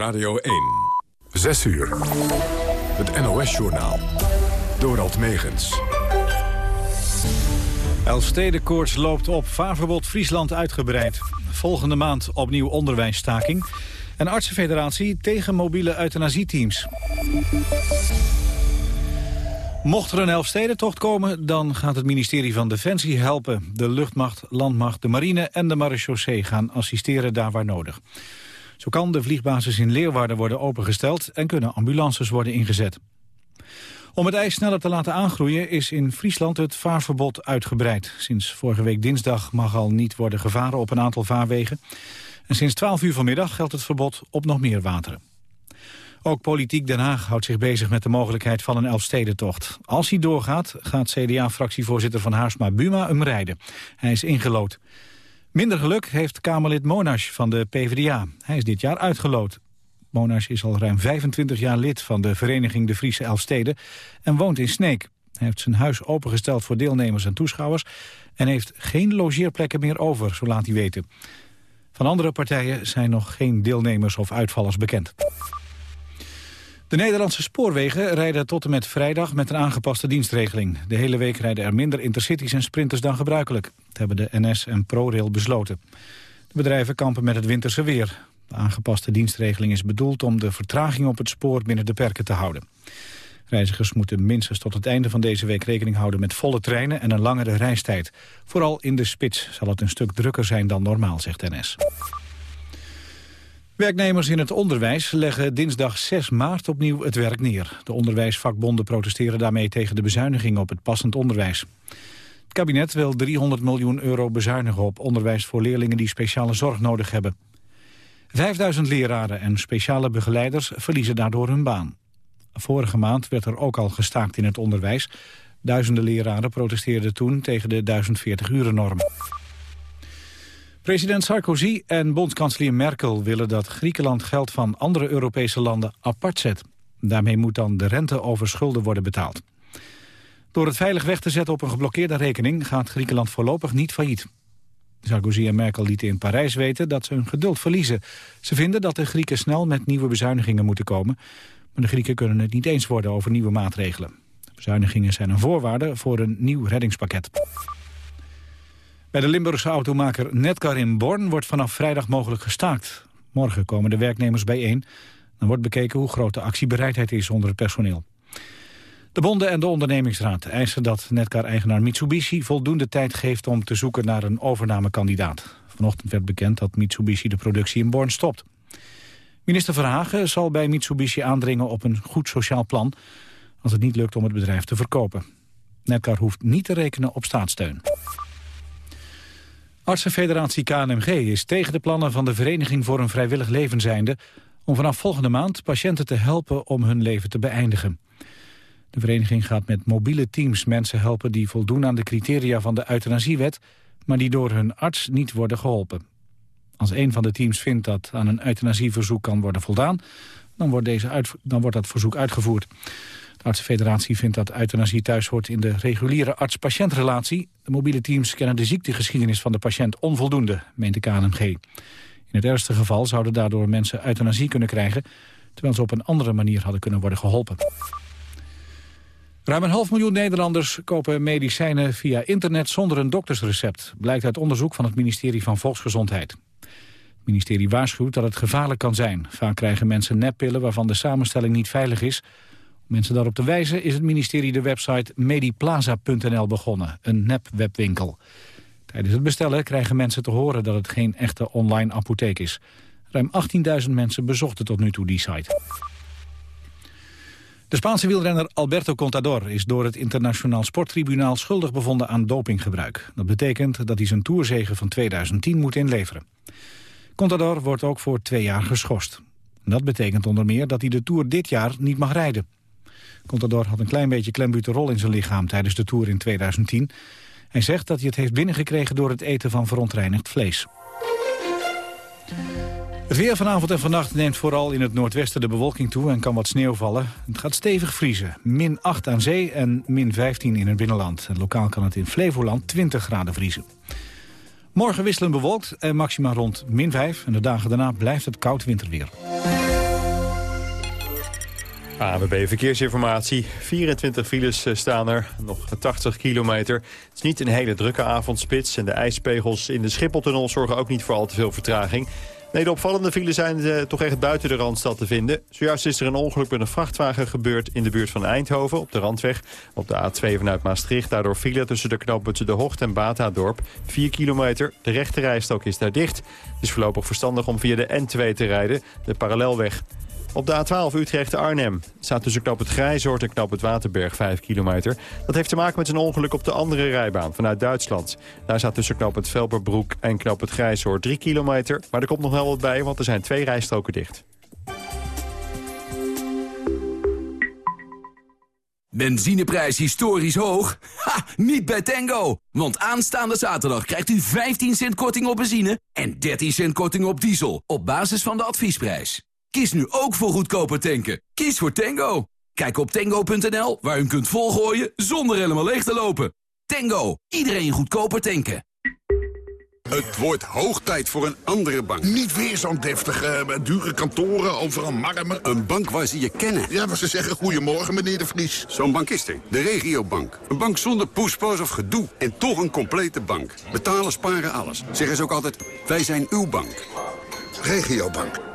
Radio 1. 6 uur. Het NOS-journaal. Dorald Megens. Elfstedenkoorts loopt op. Vaarverbod Friesland uitgebreid. Volgende maand opnieuw onderwijsstaking. En artsenfederatie tegen mobiele euthanasieteams. Mocht er een Elfstedentocht komen, dan gaat het ministerie van Defensie helpen. De luchtmacht, landmacht, de marine en de marechaussee gaan assisteren daar waar nodig. Zo kan de vliegbasis in Leeuwarden worden opengesteld en kunnen ambulances worden ingezet. Om het ijs sneller te laten aangroeien is in Friesland het vaarverbod uitgebreid. Sinds vorige week dinsdag mag al niet worden gevaren op een aantal vaarwegen. En sinds 12 uur vanmiddag geldt het verbod op nog meer wateren. Ook Politiek Den Haag houdt zich bezig met de mogelijkheid van een Elfstedentocht. Als hij doorgaat, gaat CDA-fractievoorzitter van Haarsma Buma hem rijden. Hij is ingelood. Minder geluk heeft Kamerlid Monash van de PvdA. Hij is dit jaar uitgeloot. Monash is al ruim 25 jaar lid van de vereniging De Friese Elfsteden en woont in Sneek. Hij heeft zijn huis opengesteld voor deelnemers en toeschouwers... en heeft geen logeerplekken meer over, zo laat hij weten. Van andere partijen zijn nog geen deelnemers of uitvallers bekend. De Nederlandse spoorwegen rijden tot en met vrijdag met een aangepaste dienstregeling. De hele week rijden er minder intercities en sprinters dan gebruikelijk. Dat hebben de NS en ProRail besloten. De bedrijven kampen met het winterse weer. De aangepaste dienstregeling is bedoeld om de vertraging op het spoor binnen de perken te houden. Reizigers moeten minstens tot het einde van deze week rekening houden met volle treinen en een langere reistijd. Vooral in de spits zal het een stuk drukker zijn dan normaal, zegt NS. Werknemers in het onderwijs leggen dinsdag 6 maart opnieuw het werk neer. De onderwijsvakbonden protesteren daarmee tegen de bezuinigingen op het passend onderwijs. Het kabinet wil 300 miljoen euro bezuinigen op onderwijs voor leerlingen die speciale zorg nodig hebben. 5000 leraren en speciale begeleiders verliezen daardoor hun baan. Vorige maand werd er ook al gestaakt in het onderwijs. Duizenden leraren protesteerden toen tegen de 1040-uren-norm. President Sarkozy en bondskanselier Merkel willen dat Griekenland geld van andere Europese landen apart zet. Daarmee moet dan de rente over schulden worden betaald. Door het veilig weg te zetten op een geblokkeerde rekening gaat Griekenland voorlopig niet failliet. Sarkozy en Merkel lieten in Parijs weten dat ze hun geduld verliezen. Ze vinden dat de Grieken snel met nieuwe bezuinigingen moeten komen. Maar de Grieken kunnen het niet eens worden over nieuwe maatregelen. Bezuinigingen zijn een voorwaarde voor een nieuw reddingspakket. Bij de Limburgse automaker Netcar in Born wordt vanaf vrijdag mogelijk gestaakt. Morgen komen de werknemers bijeen. Dan wordt bekeken hoe groot de actiebereidheid is onder het personeel. De bonden en de ondernemingsraad eisen dat Netcar-eigenaar Mitsubishi voldoende tijd geeft om te zoeken naar een overnamekandidaat. Vanochtend werd bekend dat Mitsubishi de productie in Born stopt. Minister Verhagen zal bij Mitsubishi aandringen op een goed sociaal plan... als het niet lukt om het bedrijf te verkopen. Netcar hoeft niet te rekenen op staatssteun. Artsenfederatie KNMG is tegen de plannen van de Vereniging voor een Vrijwillig Leven zijnde... om vanaf volgende maand patiënten te helpen om hun leven te beëindigen. De vereniging gaat met mobiele teams mensen helpen die voldoen aan de criteria van de euthanasiewet... maar die door hun arts niet worden geholpen. Als een van de teams vindt dat aan een euthanasieverzoek kan worden voldaan... dan wordt, deze dan wordt dat verzoek uitgevoerd. De artsenfederatie vindt dat euthanasie thuis hoort in de reguliere arts-patiëntrelatie. De mobiele teams kennen de ziektegeschiedenis van de patiënt onvoldoende, meent de KNMG. In het ergste geval zouden daardoor mensen euthanasie kunnen krijgen... terwijl ze op een andere manier hadden kunnen worden geholpen. Ruim een half miljoen Nederlanders kopen medicijnen via internet zonder een doktersrecept, blijkt uit onderzoek van het ministerie van Volksgezondheid. Het ministerie waarschuwt dat het gevaarlijk kan zijn. Vaak krijgen mensen neppillen waarvan de samenstelling niet veilig is. Mensen daarop te wijzen is het ministerie de website mediplaza.nl begonnen, een nep-webwinkel. Tijdens het bestellen krijgen mensen te horen dat het geen echte online apotheek is. Ruim 18.000 mensen bezochten tot nu toe die site. De Spaanse wielrenner Alberto Contador is door het internationaal sporttribunaal schuldig bevonden aan dopinggebruik. Dat betekent dat hij zijn toerzegen van 2010 moet inleveren. Contador wordt ook voor twee jaar geschorst. Dat betekent onder meer dat hij de Tour dit jaar niet mag rijden. Contador had een klein beetje klembuterol in zijn lichaam tijdens de Tour in 2010. Hij zegt dat hij het heeft binnengekregen door het eten van verontreinigd vlees. Het weer vanavond en vannacht neemt vooral in het noordwesten de bewolking toe en kan wat sneeuw vallen. Het gaat stevig vriezen. Min 8 aan zee en min 15 in het binnenland. En lokaal kan het in Flevoland 20 graden vriezen. Morgen wisselen bewolkt en maxima rond min 5. En de dagen daarna blijft het koud winterweer. AWB Verkeersinformatie. 24 files eh, staan er, nog 80 kilometer. Het is niet een hele drukke avondspits... en de ijspegels in de Schipholtunnel zorgen ook niet voor al te veel vertraging. Nee, de opvallende files zijn uh, toch echt buiten de Randstad te vinden. Zojuist is er een ongeluk met een vrachtwagen gebeurd in de buurt van Eindhoven... op de Randweg, op de A2 vanuit Maastricht. Daardoor file tussen de knooppunten De Hocht en Batadorp. 4 kilometer, de rechte rijstok is daar dicht. Het is voorlopig verstandig om via de N2 te rijden, de parallelweg. Op de A12 Utrecht-Arnhem staat tussen knap het Grijzoord en knap het Waterberg 5 kilometer. Dat heeft te maken met een ongeluk op de andere rijbaan vanuit Duitsland. Daar staat tussen knap het Velperbroek en knap het Grijzoord 3 kilometer. Maar er komt nog wel wat bij, want er zijn twee rijstroken dicht. Benzineprijs historisch hoog? Ha, niet bij Tango! Want aanstaande zaterdag krijgt u 15 cent korting op benzine... en 13 cent korting op diesel, op basis van de adviesprijs. Kies nu ook voor goedkoper tanken. Kies voor Tango. Kijk op tango.nl waar u kunt volgooien zonder helemaal leeg te lopen. Tango, iedereen goedkoper tanken. Het wordt hoog tijd voor een andere bank. Niet weer zo'n deftige, eh, dure kantoren, overal marmer. Een bank waar ze je kennen. Ja, waar ze zeggen goedemorgen, meneer de Vries. Zo'n bank is er. De Regiobank. Een bank zonder poespas of gedoe. En toch een complete bank. Betalen, sparen, alles. Zeggen ze ook altijd, wij zijn uw bank. Regiobank.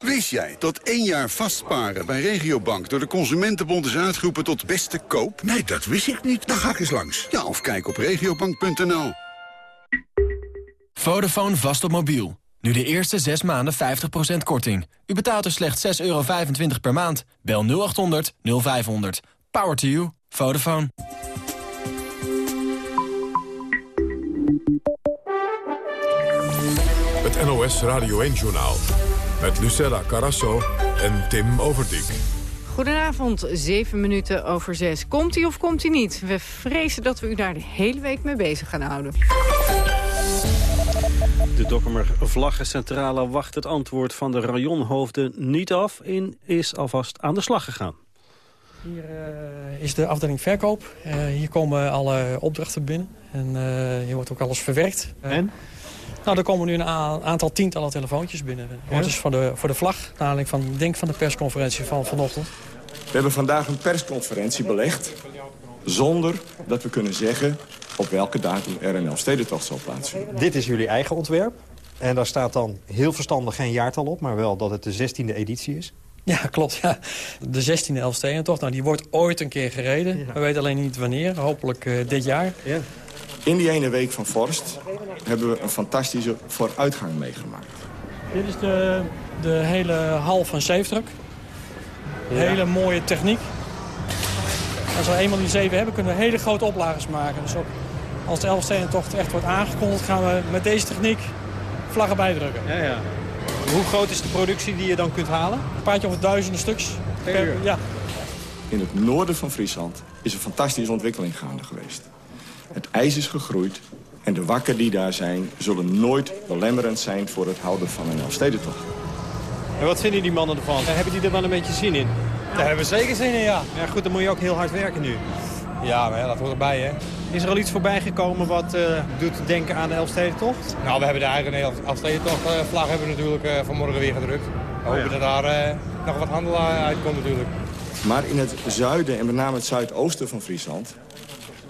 Wist jij dat één jaar vastparen bij Regiobank... door de Consumentenbond is uitgeroepen tot beste koop? Nee, dat wist ik niet. Dan ga ik eens langs. Ja, of kijk op regiobank.nl. Vodafone vast op mobiel. Nu de eerste 6 maanden 50% korting. U betaalt er slechts 6,25 euro per maand. Bel 0800 0500. Power to you. Vodafone. Het NOS Radio 1-journaal. Met Lucella Carasso en Tim Overdijk. Goedenavond, 7 minuten over 6. Komt hij of komt hij niet? We vrezen dat we u daar de hele week mee bezig gaan houden. De Dokkumer Vlaggencentrale wacht het antwoord van de rayonhoofden niet af... en is alvast aan de slag gegaan. Hier uh, is de afdeling verkoop. Uh, hier komen alle opdrachten binnen. En uh, hier wordt ook alles verwerkt. en? Nou, er komen nu een aantal tientallen telefoontjes binnen. Ja? Dus voor de, voor de vlag, namelijk van, denk van de persconferentie van vanochtend. We hebben vandaag een persconferentie belegd... zonder dat we kunnen zeggen op welke datum er een Elfstedentocht zal plaatsvinden. Dit is jullie eigen ontwerp. En daar staat dan heel verstandig geen jaartal op... maar wel dat het de 16e editie is. Ja, klopt. Ja. De 16e Elfstedentocht, nou, die wordt ooit een keer gereden. Ja. We weten alleen niet wanneer, hopelijk uh, dit jaar. Ja. In die ene week van Vorst hebben we een fantastische vooruitgang meegemaakt. Dit is de, de hele hal van Zeefdruk. Ja. Hele mooie techniek. Als we eenmaal die zeven hebben, kunnen we hele grote oplagers maken. Dus ook als de Elfstedentocht echt wordt aangekondigd, gaan we met deze techniek vlaggen bijdrukken. Ja, ja. Hoe groot is de productie die je dan kunt halen? Een paardje of duizenden stuks. Per uur? Ja. In het noorden van Friesland is een fantastische ontwikkeling gaande geweest. Het ijs is gegroeid en de wakken die daar zijn... zullen nooit belemmerend zijn voor het houden van een Elfstedentocht. En wat vinden die mannen ervan? Hebben die er wel een beetje zin in? Daar hebben we zeker zin in, ja. Ja, goed, dan moet je ook heel hard werken nu. Ja, maar ja, dat hoort erbij, hè. Is er al iets voorbij gekomen wat uh, doet denken aan de Elfstedentocht? Nou, we hebben de eigen Elfstedentocht uh, vlag hebben we natuurlijk uh, vanmorgen weer gedrukt. We hopen oh, ja. dat daar nog wat handel uitkomt natuurlijk. Maar in het zuiden en met name het zuidoosten van Friesland...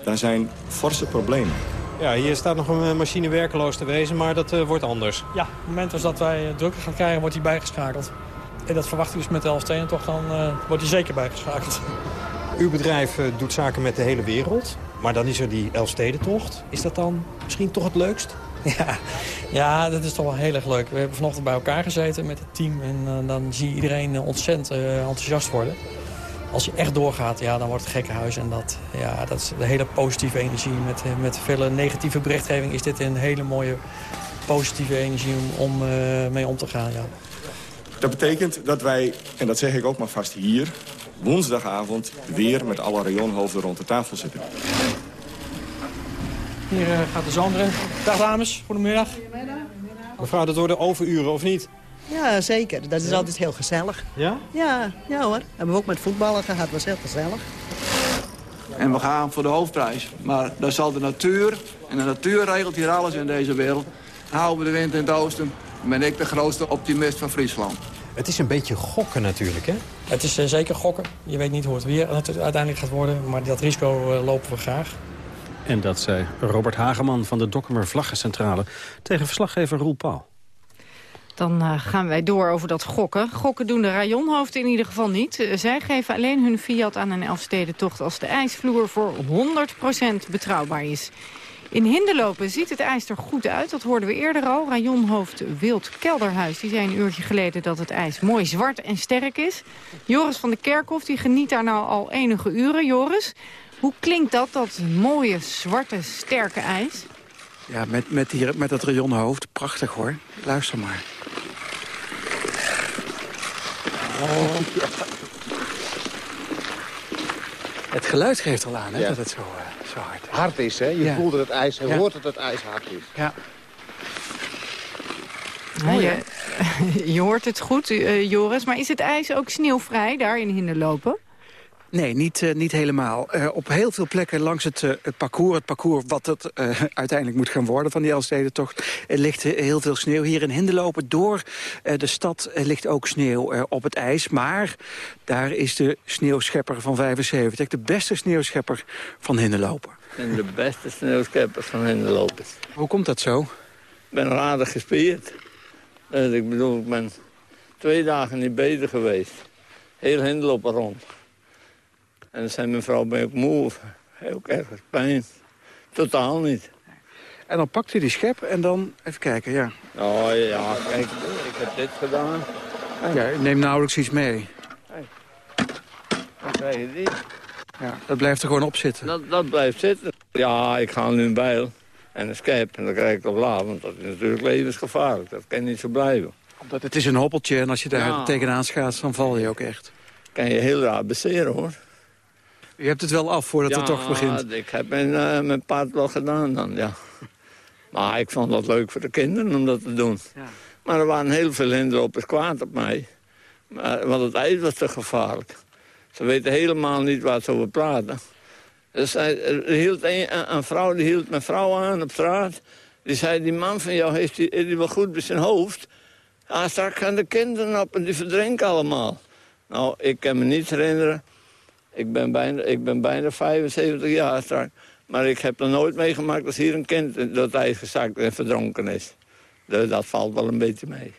daar zijn forse problemen. Ja, hier staat nog een machine werkeloos te wezen, maar dat wordt anders. Ja, op het moment als dat wij drukker gaan krijgen, wordt die bijgeschakeld. En dat verwacht ik dus met de Elfstedentocht, dan wordt die zeker bijgeschakeld. Uw bedrijf uh, doet zaken met de hele wereld. Maar dan is er die Elfstedentocht. Is dat dan misschien toch het leukst? Ja, ja, dat is toch wel heel erg leuk. We hebben vanochtend bij elkaar gezeten met het team. En uh, dan zie je iedereen uh, ontzettend enthousiast worden. Als je echt doorgaat, ja, dan wordt het gekkenhuis. En dat, ja, dat is de hele positieve energie. Met, met vele negatieve berichtgeving is dit een hele mooie positieve energie om, om mee om te gaan. Ja. Dat betekent dat wij, en dat zeg ik ook maar vast hier woensdagavond weer met alle rayonhoofden rond de tafel zitten. Hier uh, gaat de zoon erin. Dag dames, goedemiddag. Mevrouw, dat worden overuren of niet? Ja, zeker. Dat is altijd heel gezellig. Ja? Ja, ja hoor. Hebben we ook met voetballen gehad. was heel gezellig. En we gaan voor de hoofdprijs. Maar dat zal de natuur, en de natuur regelt hier alles in deze wereld. Houden we de wind in het oosten, ben ik de grootste optimist van Friesland. Het is een beetje gokken natuurlijk, hè? Het is uh, zeker gokken. Je weet niet hoe het weer uiteindelijk gaat worden. Maar dat risico uh, lopen we graag. En dat zei Robert Hageman van de Dokkumer Vlaggencentrale... tegen verslaggever Roel Paul. Dan uh, gaan wij door over dat gokken. Gokken doen de rajonhoofden in ieder geval niet. Uh, zij geven alleen hun fiat aan een Elfstedentocht... als de ijsvloer voor 100% betrouwbaar is. In Hinderlopen ziet het ijs er goed uit. Dat hoorden we eerder al. Rajonhoofd Wild Kelderhuis die zei een uurtje geleden... dat het ijs mooi zwart en sterk is. Joris van de Kerkhof die geniet daar nou al enige uren. Joris, hoe klinkt dat, dat mooie, zwarte, sterke ijs? Ja, met, met, hier, met dat rayonhoofd. Prachtig hoor. Luister maar. Oh. Het geluid geeft al aan hè, ja. dat het zo, uh, zo hard is. Hard is, hè? Je ja. voelt dat het ijs, je ja. hoort dat het ijs hard is. Ja. Ja, je, je, hoort het goed, uh, Joris. Maar is het ijs ook sneeuwvrij daar in Hinderlopen? Nee, niet, uh, niet helemaal. Uh, op heel veel plekken langs het, uh, het parcours, het parcours wat het uiteindelijk moet gaan worden van die Elfstedentocht, ligt heel veel sneeuw. Hier in Hinderlopen door de stad ligt ook sneeuw op het ijs. Maar daar is de sneeuwschepper van 75, de beste sneeuwschepper van Hinderlopen. En de beste sneeuwschepper van Hinderlopen. Hoe komt dat zo? Ik ben aardig gespierd. Ik bedoel, ik ben twee dagen niet bezig geweest. Heel Hinderlopen rond. En dan zei mijn vrouw, ben ik moe? Heel erg pijn. Totaal niet. En dan pakt u die schep en dan, even kijken, ja. Oh ja, kijk, ik heb dit gedaan. Ja, neem nauwelijks iets mee. Hey. Dan krijg je die. Ja, dat blijft er gewoon op zitten. Dat, dat blijft zitten. Ja, ik ga nu een bijl en een schep en dan krijg ik op laag. Want dat is natuurlijk levensgevaarlijk. Dat kan niet zo blijven. Omdat het is een hobbeltje en als je daar ja. tegenaan schaats, dan val je ook echt. Kan je heel raar beseren, hoor. Je hebt het wel af voordat ja, het toch begint. ik heb mijn, uh, mijn paard wel gedaan dan, ja. Maar ik vond dat leuk voor de kinderen om dat te doen. Ja. Maar er waren heel veel hinderlopers kwaad op mij. Maar, want het ijs was te gevaarlijk. Ze weten helemaal niet waar ze over praten. Dus er hield een, een, vrouw die hield mijn vrouw aan op straat. Die zei, die man van jou, heeft die, wel goed bij zijn hoofd? Ja, straks gaan de kinderen op en die verdrinken allemaal. Nou, ik kan me niet herinneren ik ben bijna, ik ben bijna 75 jaar straks. Maar ik heb nog nooit meegemaakt dat hier een kind dat ijs gezakt en verdronken is. Dus dat valt wel een beetje mee.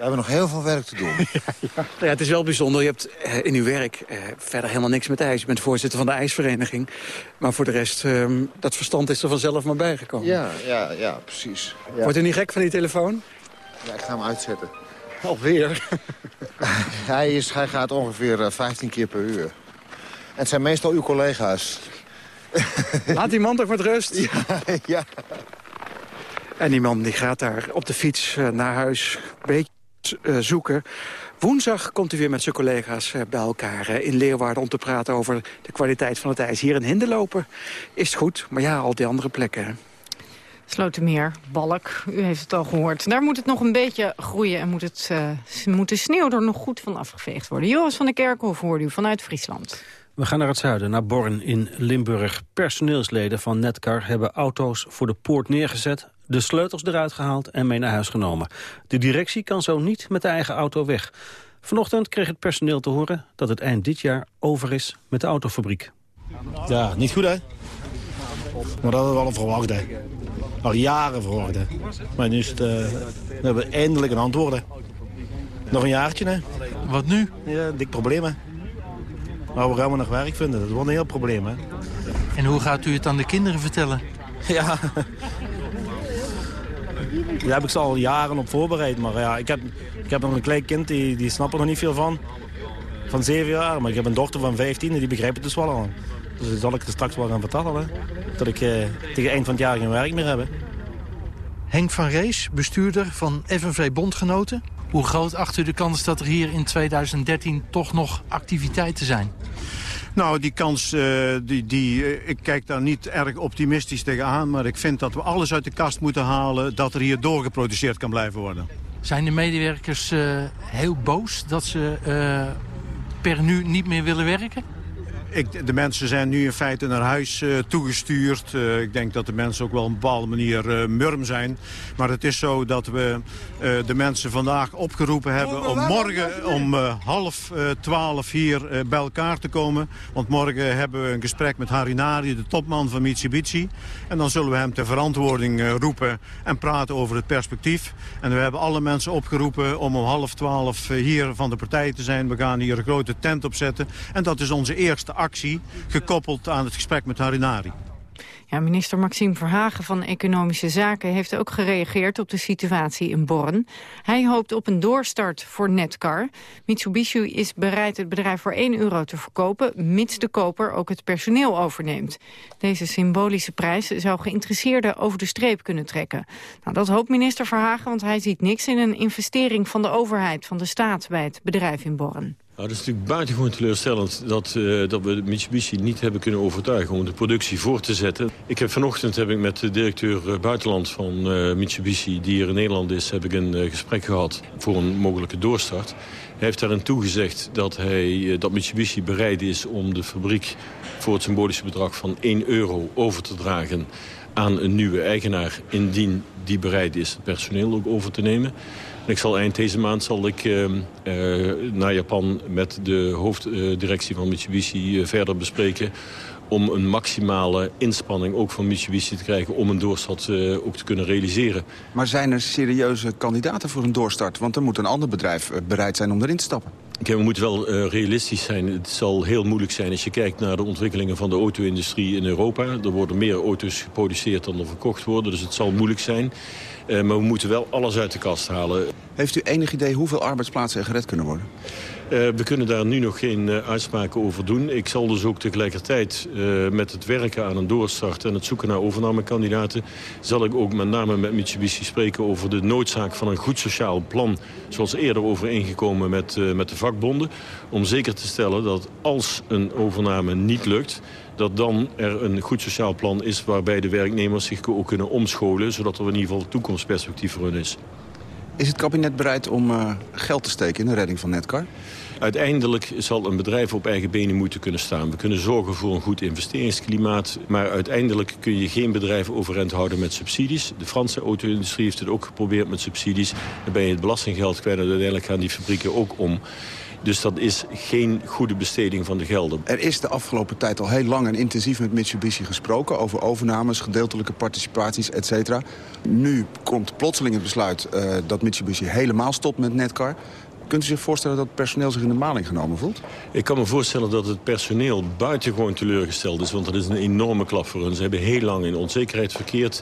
We hebben nog heel veel werk te doen. ja, ja. ja, het is wel bijzonder. Je hebt uh, in uw werk uh, verder helemaal niks met ijs. Je bent voorzitter van de ijsvereniging. Maar voor de rest, uh, dat verstand is er vanzelf maar bijgekomen. Ja, ja, ja precies. Ja. Wordt u niet gek van die telefoon? Ja, ik ga hem uitzetten. Alweer? hij, is, hij gaat ongeveer 15 keer per uur. Het zijn meestal uw collega's. Laat die man toch met rust. Ja, ja. En die man die gaat daar op de fiets naar huis een beetje uh, zoeken. Woensdag komt hij weer met zijn collega's uh, bij elkaar in Leeuwarden... om te praten over de kwaliteit van het ijs. Hier in Hinderlopen is het goed, maar ja, al die andere plekken... Slotermeer, Balk, u heeft het al gehoord. Daar moet het nog een beetje groeien en moet, het, uh, moet de sneeuw er nog goed van afgeveegd worden. Joris van der Kerkhof hoorde u vanuit Friesland. We gaan naar het zuiden, naar Born in Limburg. Personeelsleden van Netcar hebben auto's voor de poort neergezet... de sleutels eruit gehaald en mee naar huis genomen. De directie kan zo niet met de eigen auto weg. Vanochtend kreeg het personeel te horen dat het eind dit jaar over is met de autofabriek. Ja, niet goed hè? Maar dat hadden we al verwacht hè. Al jaren verwacht hè. Maar nu is het, uh, we hebben eindelijk een antwoord Nog een jaartje hè. Wat nu? Ja, dik probleem hè. Maar we gaan we nog werk vinden? Dat wordt een heel probleem, hè? En hoe gaat u het aan de kinderen vertellen? Ja, daar heb ik ze al jaren op voorbereid. Maar ja, ik heb, ik heb nog een klein kind, die, die snapt er nog niet veel van. Van zeven jaar. Maar ik heb een dochter van 15 en die begrijpt het dus wel al. Dus dat zal ik er straks wel gaan vertellen. Hè? Dat ik eh, tegen eind van het jaar geen werk meer heb. Henk van Rees, bestuurder van FNV Bondgenoten. Hoe groot acht u de kans dat er hier in 2013 toch nog activiteiten zijn? Nou, die kans, uh, die, die, uh, ik kijk daar niet erg optimistisch tegenaan... maar ik vind dat we alles uit de kast moeten halen... dat er hier doorgeproduceerd kan blijven worden. Zijn de medewerkers uh, heel boos dat ze per nu niet meer willen werken? Ik, de mensen zijn nu in feite naar huis uh, toegestuurd. Uh, ik denk dat de mensen ook wel op een bepaalde manier uh, murm zijn. Maar het is zo dat we de mensen vandaag opgeroepen hebben... om morgen om half twaalf hier bij elkaar te komen. Want morgen hebben we een gesprek met Harinari, de topman van Mitsubishi. En dan zullen we hem ter verantwoording roepen en praten over het perspectief. En we hebben alle mensen opgeroepen om om half twaalf hier van de partij te zijn. We gaan hier een grote tent opzetten. En dat is onze eerste actie gekoppeld aan het gesprek met Harinari. Ja, minister Maxime Verhagen van Economische Zaken heeft ook gereageerd op de situatie in Born. Hij hoopt op een doorstart voor Netcar. Mitsubishi is bereid het bedrijf voor 1 euro te verkopen, mits de koper ook het personeel overneemt. Deze symbolische prijs zou geïnteresseerden over de streep kunnen trekken. Nou, dat hoopt minister Verhagen, want hij ziet niks in een investering van de overheid, van de staat bij het bedrijf in Born. Nou, dat is natuurlijk buitengewoon teleurstellend dat, uh, dat we Mitsubishi niet hebben kunnen overtuigen om de productie voor te zetten. Ik heb vanochtend heb ik met de directeur uh, buitenland van uh, Mitsubishi, die hier in Nederland is, heb ik een gesprek gehad voor een mogelijke doorstart. Hij heeft daarin toegezegd dat, hij, dat Mitsubishi bereid is om de fabriek voor het symbolische bedrag van 1 euro over te dragen aan een nieuwe eigenaar, indien die bereid is het personeel ook over te nemen. Ik zal eind deze maand zal ik uh, uh, naar Japan met de hoofddirectie van Mitsubishi uh, verder bespreken om een maximale inspanning ook van Mitsubishi te krijgen... om een doorstart uh, ook te kunnen realiseren. Maar zijn er serieuze kandidaten voor een doorstart? Want er moet een ander bedrijf bereid zijn om erin te stappen. Okay, we moeten wel uh, realistisch zijn. Het zal heel moeilijk zijn als je kijkt naar de ontwikkelingen van de auto-industrie in Europa. Er worden meer auto's geproduceerd dan er verkocht worden, dus het zal moeilijk zijn. Uh, maar we moeten wel alles uit de kast halen. Heeft u enig idee hoeveel arbeidsplaatsen er gered kunnen worden? Uh, we kunnen daar nu nog geen uh, uitspraken over doen. Ik zal dus ook tegelijkertijd uh, met het werken aan een doorstart... en het zoeken naar overnamekandidaten... zal ik ook met name met Mitsubishi spreken over de noodzaak van een goed sociaal plan... zoals eerder overeengekomen met, met de vakbonden... om zeker te stellen dat als een overname niet lukt dat dan er een goed sociaal plan is... waarbij de werknemers zich ook kunnen omscholen... zodat er in ieder geval toekomstperspectief voor hun is. Is het kabinet bereid om uh, geld te steken in de redding van Netcar? Uiteindelijk zal een bedrijf op eigen benen moeten kunnen staan. We kunnen zorgen voor een goed investeringsklimaat. Maar uiteindelijk kun je geen bedrijf overeind houden met subsidies. De Franse auto-industrie heeft het ook geprobeerd met subsidies. Dan ben je het belastinggeld kwijt en uiteindelijk gaan die fabrieken ook om. Dus dat is geen goede besteding van de gelden. Er is de afgelopen tijd al heel lang en intensief met Mitsubishi gesproken... over overnames, gedeeltelijke participaties, et cetera. Nu komt plotseling het besluit uh, dat Mitsubishi helemaal stopt met Netcar. Kunt u zich voorstellen dat het personeel zich in de maling genomen voelt? Ik kan me voorstellen dat het personeel buitengewoon teleurgesteld is. Want dat is een enorme klap voor hen. Ze hebben heel lang in onzekerheid verkeerd.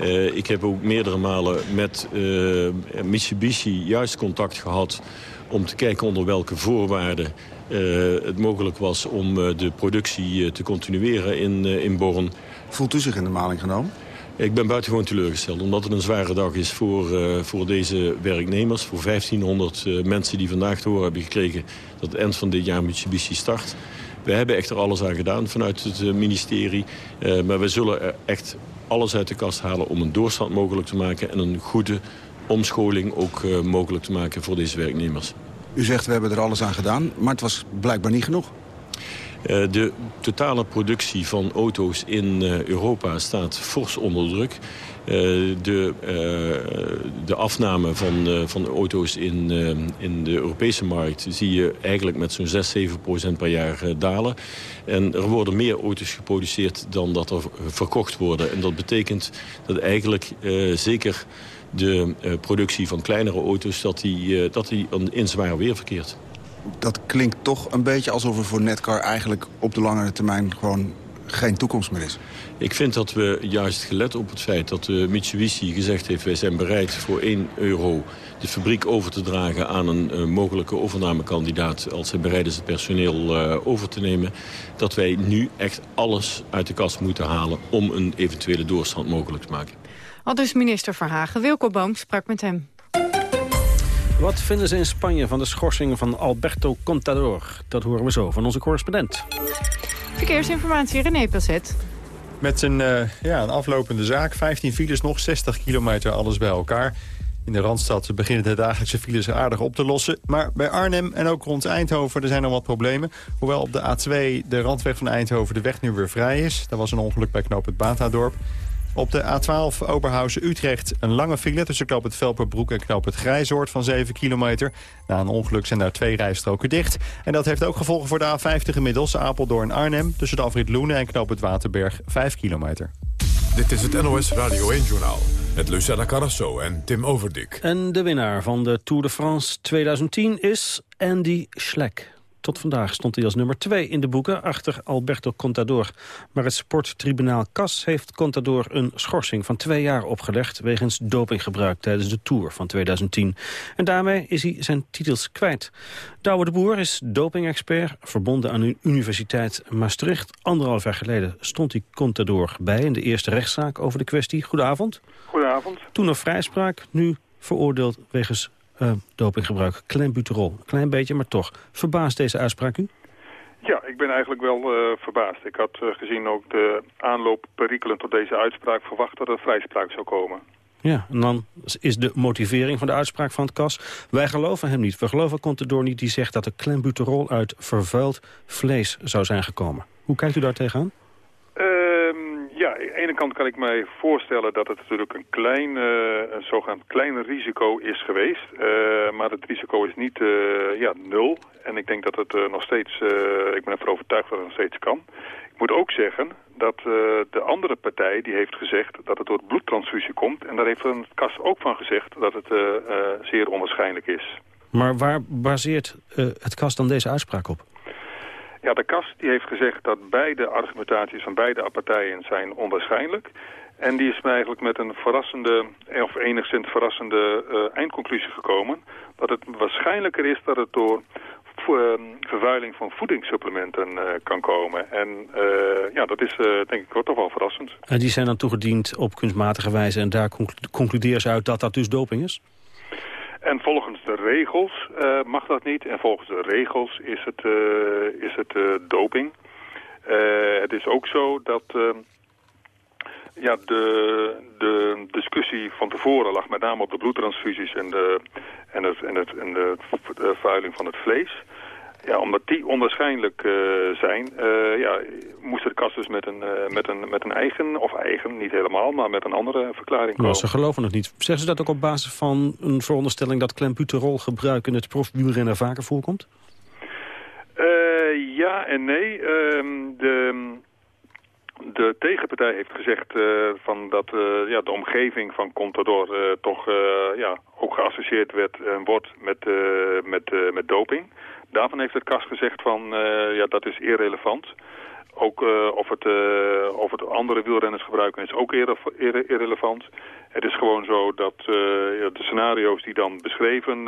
Uh, ik heb ook meerdere malen met uh, Mitsubishi juist contact gehad om te kijken onder welke voorwaarden uh, het mogelijk was om uh, de productie uh, te continueren in, in Born. Voelt u zich in de maling genomen? Ik ben buitengewoon teleurgesteld, omdat het een zware dag is voor, voor deze werknemers. Voor 1500 mensen die vandaag te horen hebben gekregen dat het eind van dit jaar Mitsubishi start. We hebben echt er alles aan gedaan vanuit het ministerie. maar we zullen er echt alles uit de kast halen om een doorstand mogelijk te maken... en een goede omscholing ook uh, mogelijk te maken voor deze werknemers. U zegt we hebben er alles aan gedaan, maar het was blijkbaar niet genoeg. Uh, de totale productie van auto's in uh, Europa staat fors onder druk. de, de afname van, van auto's in, in de Europese markt zie je eigenlijk met zo'n 6, 7 procent per jaar dalen. En er worden meer auto's geproduceerd dan dat er verkocht worden. En dat betekent dat eigenlijk zeker de uh, productie van kleinere auto's... dat die, uh, dat die in zwaar weer verkeert. Dat klinkt toch een beetje alsof er voor Netcar eigenlijk op de langere termijn... gewoon geen toekomst meer is. Ik vind dat we juist gelet op het feit dat uh, Mitsubishi gezegd heeft... wij zijn bereid voor 1 euro de fabriek over te dragen aan een uh, mogelijke overnamekandidaat... als hij bereid is het personeel uh, over te nemen... dat wij nu echt alles uit de kast moeten halen... om een eventuele doorstand mogelijk te maken. Al dus minister Verhagen. Wilco Boom sprak met hem. Wat vinden ze in Spanje van de schorsing van Alberto Contador? Dat horen we zo van onze correspondent. Verkeersinformatie, René Passet. Met een, uh, ja, een aflopende zaak. 15 files nog, 60 kilometer, alles bij elkaar. In de Randstad beginnen de dagelijkse files aardig op te lossen. Maar bij Arnhem en ook rond Eindhoven er zijn nog wat problemen. Hoewel op de A2 de randweg van Eindhoven de weg nu weer vrij is. Daar was een ongeluk bij knoop het Batadorp. Op de A12 Oberhausen-Utrecht een lange file tussen knoop het Velperbroek en knoop het Grijzoord van 7 kilometer. Na een ongeluk zijn daar twee rijstroken dicht. En dat heeft ook gevolgen voor de A50 inmiddels. Apeldoorn-Arnhem tussen de afrit Loenen en knoop het Waterberg 5 kilometer. Dit is het NOS Radio 1-journaal met Lucella Carrasso en Tim Overdik. En de winnaar van de Tour de France 2010 is Andy Schleck. Tot vandaag stond hij als nummer 2 in de boeken achter Alberto Contador. Maar het sporttribunaal CAS heeft Contador een schorsing van twee jaar opgelegd... wegens dopinggebruik tijdens de Tour van 2010. En daarmee is hij zijn titels kwijt. Douwe de Boer is dopingexpert, verbonden aan de Universiteit Maastricht. Anderhalf jaar geleden stond hij Contador bij in de eerste rechtszaak over de kwestie. Goedenavond. Goedenavond. Toen nog vrijspraak, nu veroordeeld wegens uh, dopinggebruik. Clenbuterol. Klein beetje, maar toch. Verbaast deze uitspraak u? Ja, ik ben eigenlijk wel uh, verbaasd. Ik had uh, gezien ook de aanloop perikelen tot deze uitspraak verwacht dat er vrijspraak zou komen. Ja, en dan is de motivering van de uitspraak van het KAS... wij geloven hem niet. We geloven Contador niet die zegt dat de clenbuterol uit vervuild vlees zou zijn gekomen. Hoe kijkt u daar tegenaan? Ja, aan de ene kant kan ik mij voorstellen dat het natuurlijk een klein, uh, een zogenaamd klein risico is geweest. Uh, maar het risico is niet uh, ja, nul. En ik denk dat het nog steeds, ik ben ervan overtuigd dat het nog steeds kan. Ik moet ook zeggen dat de andere partij die heeft gezegd dat het door bloedtransfusie komt. En daar heeft een KAS ook van gezegd dat het zeer onwaarschijnlijk is. Maar waar baseert het KAS dan deze uitspraak op? Ja, de KAS die heeft gezegd dat beide argumentaties van beide partijen zijn onwaarschijnlijk. En die is eigenlijk met een verrassende, of enigszins verrassende uh, eindconclusie gekomen. Dat het waarschijnlijker is dat het door uh, vervuiling van voedingssupplementen uh, kan komen. En ja, dat is denk ik toch wel verrassend. En die zijn dan toegediend op kunstmatige wijze en daar concluderen ze uit dat dat dus doping is? En volgens de regels uh, mag dat niet. En volgens de regels is het, uh, is het uh, doping. het is ook zo dat ja, de, de discussie van tevoren lag met name op de bloedtransfusies en de, en het, en het, en de vuiling van het vlees. Ja, omdat die onwaarschijnlijk uh, zijn, uh, ja, moest de kast dus met een, uh, met, een, met een eigen, of eigen, niet helemaal, maar met een andere verklaring komen. Maar ze geloven het niet. Zeggen ze dat ook op basis van een veronderstelling dat klembuterol gebruik in het profwielrennen vaker voorkomt? ja en nee. Ehm, de, de tegenpartij heeft gezegd van dat ja, de omgeving van Contador toch ja, ook geassocieerd werd en wordt met, met, met doping. Daarvan heeft het KAS gezegd van, uh, ja, dat is irrelevant. Ook uh, of, het, uh, of het andere wielrenners gebruiken is ook irre irrelevant. Het is gewoon zo dat de scenario's die dan beschreven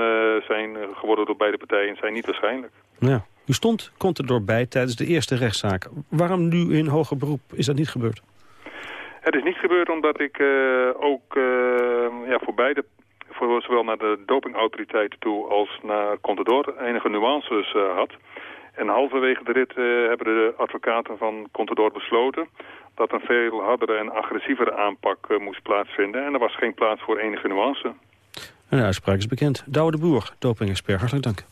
zijn geworden door beide partijen zijn niet waarschijnlijk. Ja. U stond Contador bij tijdens de eerste rechtszaak. Waarom nu in hoger beroep is dat niet gebeurd? Het is niet gebeurd omdat ik ook ja, voor beide voor zowel naar de dopingautoriteiten toe als naar Contador enige nuances uh, had. En halverwege de rit uh, hebben de advocaten van Contador besloten dat een veel hardere en agressievere aanpak uh, moest plaatsvinden. En er was geen plaats voor enige nuance. En de uitspraak is bekend. Douwe de Boer, dopingexpert, hartelijk dank.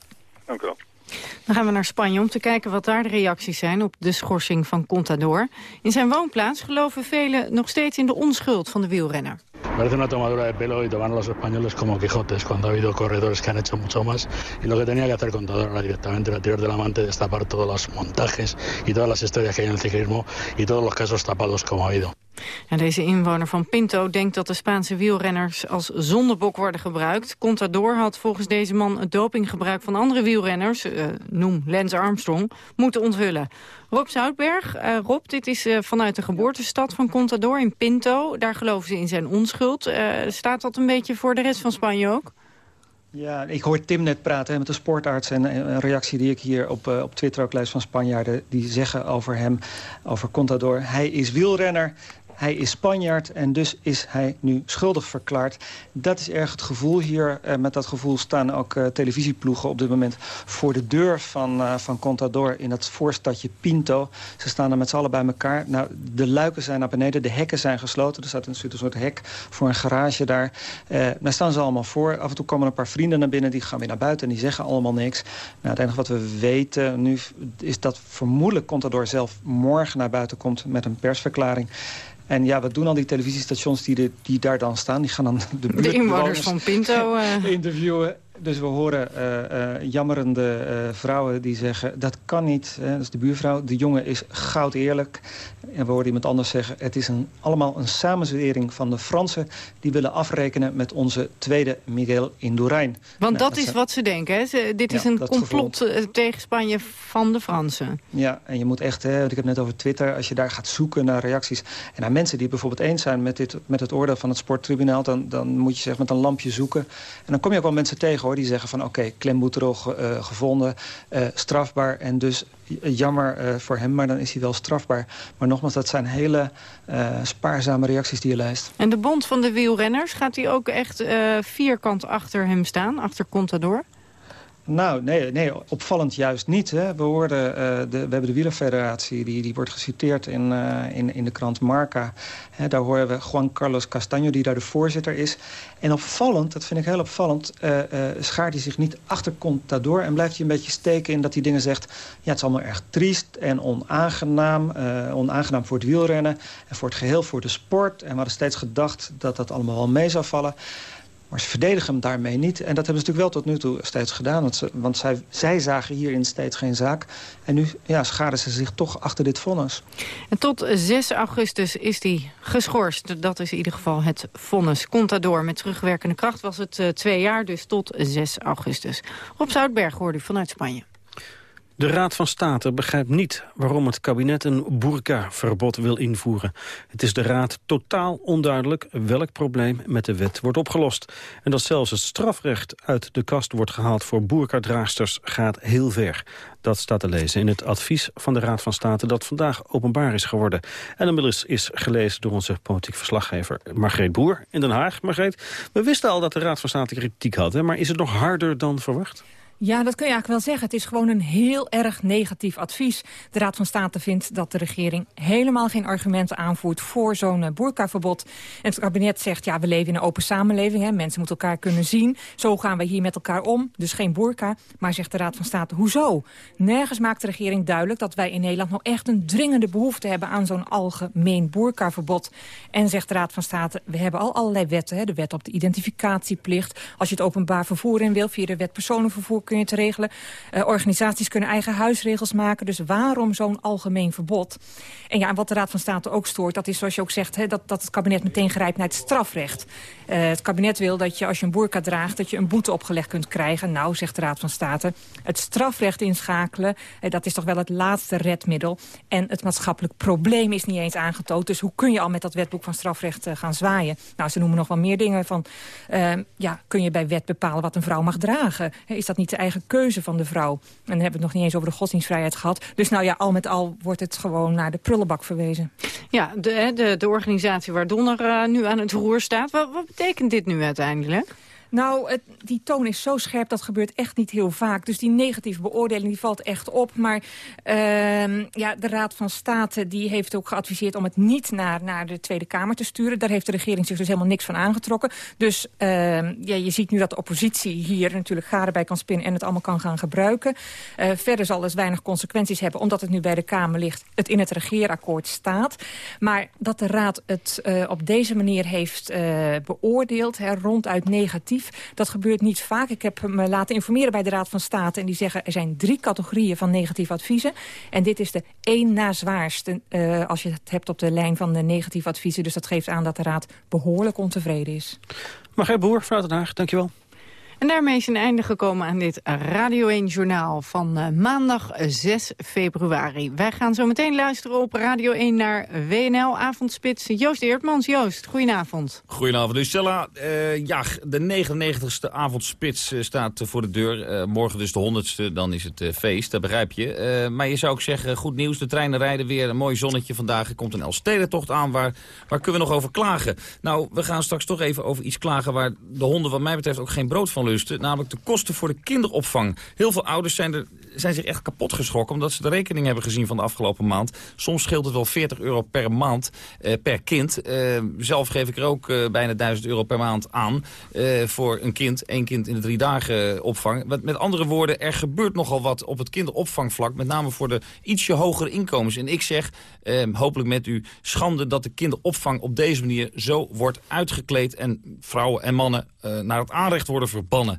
Dank u wel. Dan gaan we naar Spanje om te kijken wat daar de reacties zijn op de schorsing van Contador. In zijn woonplaats geloven velen nog steeds in de onschuld van de wielrenner. Parece una tomadura de pelo y toman a los españoles como Quijotes cuando ha habido corredores que han hecho mucho más. Y lo que tenía que hacer Contador era directamente era tirar del amante, destapar todos los montajes y todas las historias que hay en el ciclismo y todos los casos tapados como ha habido. En deze inwoner van Pinto denkt dat de Spaanse wielrenners als zondebok worden gebruikt. Contador had volgens deze man het dopinggebruik van andere wielrenners, uh, noem Lance Armstrong, moeten onthullen. Rob Zoutberg, uh, Rob, dit is uh, vanuit de geboortestad van Contador in Pinto. Daar geloven ze in zijn onschuld. staat dat een beetje voor de rest van Spanje ook? Ja, ik hoor Tim net praten met de sportarts en een reactie die ik hier op, op Twitter ook lees van Spanjaarden. Die zeggen over hem, over Contador, hij is wielrenner Hij is Spanjaard en dus is hij nu schuldig verklaard. Dat is erg het gevoel hier. Uh, met dat gevoel staan ook uh, televisieploegen op dit moment voor de deur van, uh, van Contador in het voorstadje Pinto. Ze staan er met z'n allen bij elkaar. Nou, de luiken zijn naar beneden, de hekken zijn gesloten. Er staat een soort hek voor een garage daar. daar staan ze allemaal voor. Af en toe komen een paar vrienden naar binnen, die gaan weer naar buiten en die zeggen allemaal niks. Nou, het enige wat we weten nu is dat vermoedelijk Contador zelf morgen naar buiten komt met een persverklaring. En ja, wat doen al die televisiestations die, de, die daar dan staan? Die gaan dan de, de inwoners van Pinto uh... interviewen. Dus we horen uh, uh, jammerende vrouwen die zeggen... dat kan niet, dat is de buurvrouw. De jongen is goud eerlijk. En we horen iemand anders zeggen... het is een, allemaal een samenzwering van de Fransen... die willen afrekenen met onze tweede Miguel Indurain. Want nou, dat, dat, is wat ze denken, hè? Ze, dit ja, is een complot tegen Spanje van de Fransen. Ja, en je moet echt, hè, ik heb net over Twitter... als je daar gaat zoeken naar reacties... en naar mensen die bijvoorbeeld eens zijn met, dit, met het oordeel van het sporttribunaal... Dan, dan moet je zeg met een lampje zoeken. En dan kom je ook wel mensen tegen die zeggen van oké, okay, uh, gevonden, uh, strafbaar en dus jammer uh, voor hem, maar dan is hij wel strafbaar. Maar nogmaals, dat zijn hele spaarzame reacties die je leest. En de bond van de wielrenners, gaat hij ook echt vierkant achter hem staan, achter Contador? Nou, nee, nee, opvallend juist niet. Hè. We, hoorden, uh, de, we hebben de wielerfederatie, die, die wordt geciteerd in, uh, in, in de krant Marca. Hè, daar horen we Juan Carlos Castaño, die daar de voorzitter is. En opvallend, dat vind ik heel opvallend, uh, schaart hij zich niet achter Contador... en blijft hij een beetje steken in dat hij dingen zegt... ja, het is allemaal erg triest en onaangenaam. onaangenaam voor het wielrennen en voor het geheel voor de sport. En we hadden steeds gedacht dat dat allemaal wel mee zou vallen... Maar ze verdedigen hem daarmee niet. En dat hebben ze natuurlijk wel tot nu toe steeds gedaan. Want, want zij, zij zagen hierin steeds geen zaak. En nu ja, scharen ze zich toch achter dit vonnis. En tot 6 augustus is hij geschorst. Dat is in ieder geval het vonnis. Contador met terugwerkende kracht was het uh, twee jaar. Dus tot 6 augustus. Rob Zoutberg hoorde u vanuit Spanje. De Raad van State begrijpt niet waarom het kabinet een burka-verbod wil invoeren. Het is de Raad totaal onduidelijk welk probleem met de wet wordt opgelost. En dat zelfs het strafrecht uit de kast wordt gehaald voor burka-draagsters gaat heel ver. Dat staat te lezen in het advies van de Raad van State dat vandaag openbaar is geworden. En inmiddels is gelezen door onze politiek verslaggever Margreet Boer in Den Haag. Margreet, we wisten al dat de Raad van State kritiek had, hè, maar is het nog harder dan verwacht? Ja, dat kun je eigenlijk wel zeggen. Het is gewoon een heel erg negatief advies. De Raad van State vindt dat de regering helemaal geen argumenten aanvoert voor zo'n uh, boerkaverbod. En het kabinet zegt, ja, we leven in een open samenleving. Hè. Mensen moeten elkaar kunnen zien. Zo gaan we hier met elkaar om. Dus geen boerka. Maar zegt de Raad van State, hoezo? Nergens maakt de regering duidelijk dat wij in Nederland nou echt een dringende behoefte hebben aan zo'n algemeen boerkaverbod. En zegt de Raad van State, we hebben al allerlei wetten. Hè. De wet op de identificatieplicht. Als je het openbaar vervoer in wil, via de wet personenvervoer kun je het regelen. Uh, organisaties kunnen eigen huisregels maken. Dus waarom zo'n algemeen verbod? En ja, wat de Raad van State ook stoort, dat is zoals je ook zegt... Hè, dat, dat het kabinet meteen grijpt naar het strafrecht. Uh, het kabinet wil dat je als je een boerka draagt... dat je een boete opgelegd kunt krijgen. Nou, zegt de Raad van State, het strafrecht inschakelen... Uh, dat is toch wel het laatste redmiddel. En het maatschappelijk probleem is niet eens aangetoond. Dus hoe kun je al met dat wetboek van strafrecht gaan zwaaien? Nou, ze noemen nog wel meer dingen van... ja, kun je bij wet bepalen wat een vrouw mag dragen? Is dat niet eigen keuze van de vrouw. En dan hebben we het nog niet eens over de godsdienstvrijheid gehad. Dus nou ja, al met al wordt het gewoon naar de prullenbak verwezen. Ja, de, de, de organisatie waar Donner uh, nu aan het roer staat. Wat, wat betekent dit nu uiteindelijk? Nou, het, die toon is zo scherp, dat gebeurt echt niet heel vaak. Dus die negatieve beoordeling die valt echt op. Maar uh, ja, de Raad van State die heeft ook geadviseerd om het niet naar, naar de Tweede Kamer te sturen. Daar heeft de regering zich dus helemaal niks van aangetrokken. Dus uh, ja, je ziet nu dat de oppositie hier natuurlijk garen bij kan spinnen... en het allemaal kan gaan gebruiken. Uh, verder zal het weinig consequenties hebben, omdat het nu bij de Kamer ligt... het in het regeerakkoord staat. Maar dat de Raad het uh, op deze manier heeft uh, beoordeeld, hè, ronduit negatief dat gebeurt niet vaak. Ik heb me laten informeren bij de Raad van State. En die zeggen er zijn drie categorieën van negatieve adviezen. En dit is de één na zwaarste uh, als je het hebt op de lijn van de negatieve adviezen. Dus dat geeft aan dat de Raad behoorlijk ontevreden is. Margreet Boer vanuit Den Haag, dankjewel. En daarmee is een einde gekomen aan dit Radio 1-journaal van uh, maandag 6 februari. Wij gaan zo meteen luisteren op Radio 1 naar WNL Avondspits. Joost Eertmans. Joost, goedenavond. Goedenavond, Lucella. Uh, ja, de 99ste Avondspits staat voor de deur. morgen dus de 100ste, dan is het feest, dat begrijp je. maar je zou ook zeggen, goed nieuws, de treinen rijden weer. Een mooi zonnetje vandaag. Er komt een Elfstedentocht aan. Waar, waar kunnen we nog over klagen? Nou, we gaan straks toch even over iets klagen waar de honden wat mij betreft ook geen brood van Namelijk de kosten voor de kinderopvang. Heel veel ouders zijn, er, zijn zich echt kapot geschrokken omdat ze de rekening hebben gezien van de afgelopen maand. Soms scheelt het wel 40 euro per maand eh, per kind. Eh, zelf geef ik er ook eh, bijna 1000 euro per maand aan eh, voor een kind. één kind in de drie dagen opvang. Met, met andere woorden, er gebeurt nogal wat op het kinderopvangvlak. Met name voor de ietsje hogere inkomens. En ik zeg, eh, hopelijk met u, schande dat de kinderopvang op deze manier zo wordt uitgekleed. En vrouwen en mannen naar het aanrecht worden verbannen. Uh,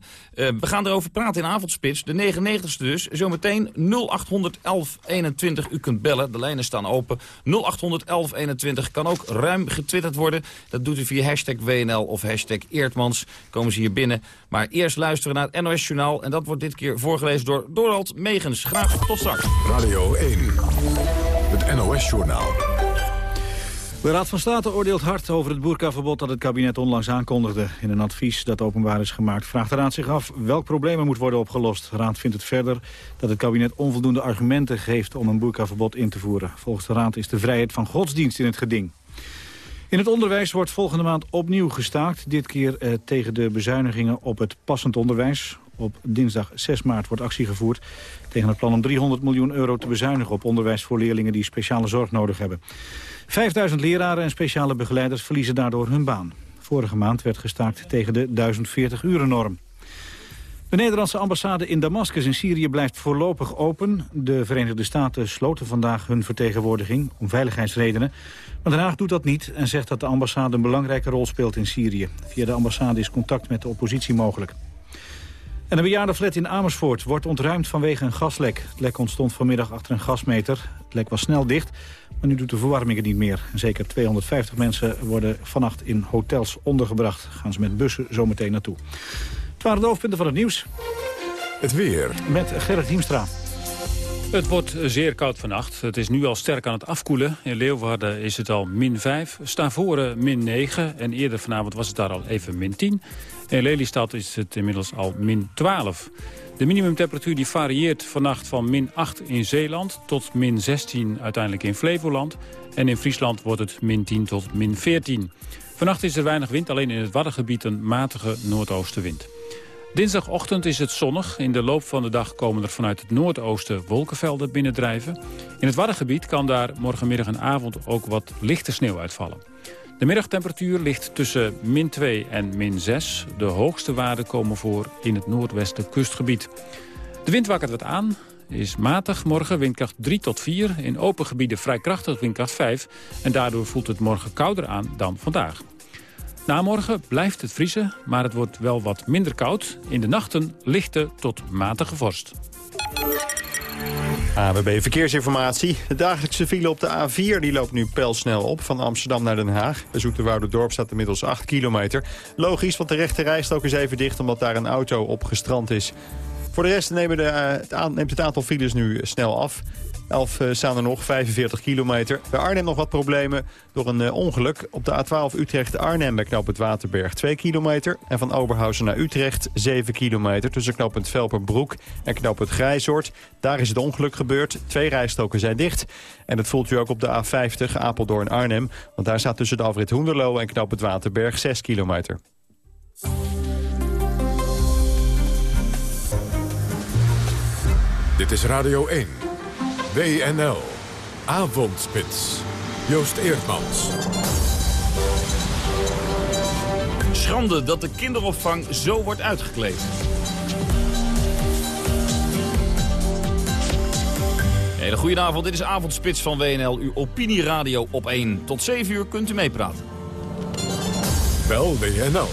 we gaan erover praten in Avondspits, de 99ste dus. Zometeen 0800 1121. U kunt bellen, de lijnen staan open. 0800 1121 kan ook ruim getwitterd worden. Dat doet u via hashtag WNL of hashtag Eertmans. Komen ze hier binnen. Maar eerst luisteren naar het NOS Journaal. En dat wordt dit keer voorgelezen door Dorald Megens. Graag tot straks. Radio 1, het NOS Journaal. De Raad van State oordeelt hard over het boerkaverbod dat het kabinet onlangs aankondigde. In een advies dat openbaar is gemaakt vraagt de Raad zich af welk probleem er moet worden opgelost. De Raad vindt het verder dat het kabinet onvoldoende argumenten geeft om een boerkaverbod in te voeren. Volgens de Raad is de vrijheid van godsdienst in het geding. In het onderwijs wordt volgende maand opnieuw gestaakt. Dit keer eh, tegen de bezuinigingen op het passend onderwijs. Op dinsdag 6 maart wordt actie gevoerd tegen het plan om 300 miljoen euro te bezuinigen op onderwijs voor leerlingen die speciale zorg nodig hebben. 5000 leraren en speciale begeleiders verliezen daardoor hun baan. Vorige maand werd gestaakt tegen de 1040-uren-norm. De Nederlandse ambassade in Damascus in Syrië blijft voorlopig open. De Verenigde Staten sloten vandaag hun vertegenwoordiging om veiligheidsredenen. Maar Den Haag doet dat niet en zegt dat de ambassade een belangrijke rol speelt in Syrië. Via de ambassade is contact met de oppositie mogelijk. En een bejaardenflat in Amersfoort wordt ontruimd vanwege een gaslek. Het lek ontstond vanmiddag achter een gasmeter. Het lek was snel dicht, maar nu doet de verwarming het niet meer. zeker 250 mensen worden vannacht in hotels ondergebracht. Gaan ze met bussen zometeen naartoe. Het waren de hoofdpunten van het nieuws. Het weer. Met Gerrit Hiemstra. Het wordt zeer koud vannacht. Het is nu al sterk aan het afkoelen. In Leeuwarden is het al min 5, Stavoren min 9 en eerder vanavond was het daar al even min 10. In Lelystad is het inmiddels al min 12. De minimumtemperatuur die varieert vannacht van min 8 in Zeeland... tot min 16 uiteindelijk in Flevoland. En in Friesland wordt het min 10 tot min 14. Vannacht is er weinig wind, alleen in het Waddengebied een matige noordoostenwind. Dinsdagochtend is het zonnig. In de loop van de dag komen er vanuit het noordoosten wolkenvelden binnendrijven. In het Waddengebied kan daar morgenmiddag en avond ook wat lichte sneeuw uitvallen. De middagtemperatuur ligt tussen min 2 en min 6. De hoogste waarden komen voor in het noordwesten kustgebied. De wind wakkert wat aan, is matig morgen, windkracht 3 tot 4. In open gebieden vrij krachtig, windkracht 5. En daardoor voelt het morgen kouder aan dan vandaag. Na morgen blijft het vriezen, maar het wordt wel wat minder koud. In de nachten lichte tot matige vorst. AWB Verkeersinformatie. De dagelijkse file op de A4 die loopt nu pijlsnel op van Amsterdam naar Den Haag. Bij Dorp staat inmiddels 8 kilometer. Logisch, want de rechte rijstrook is even dicht omdat daar een auto op gestrand is. Voor de rest het neemt het aantal files nu snel af. 11 uh, staan er nog, 45 kilometer. Bij Arnhem nog wat problemen door een uh, ongeluk. Op de A12 Utrecht-Arnhem bij knooppunt Waterberg 2 kilometer. En van Oberhausen naar Utrecht 7 kilometer tussen knooppunt Velperbroek en knooppunt Grijzoord. Daar is het ongeluk gebeurd. Twee rijstroken zijn dicht. En dat voelt u ook op de A50 Apeldoorn-Arnhem. Want daar staat tussen de afrit Hoenderloo en knooppunt Waterberg 6 kilometer. Dit is Radio 1. WNL. Avondspits. Joost Eerdmans. Schande dat de kinderopvang zo wordt uitgekleed. Hele goedenavond, dit is Avondspits van WNL, uw opinieradio op 1. Tot 7 uur kunt u meepraten. Bel WNL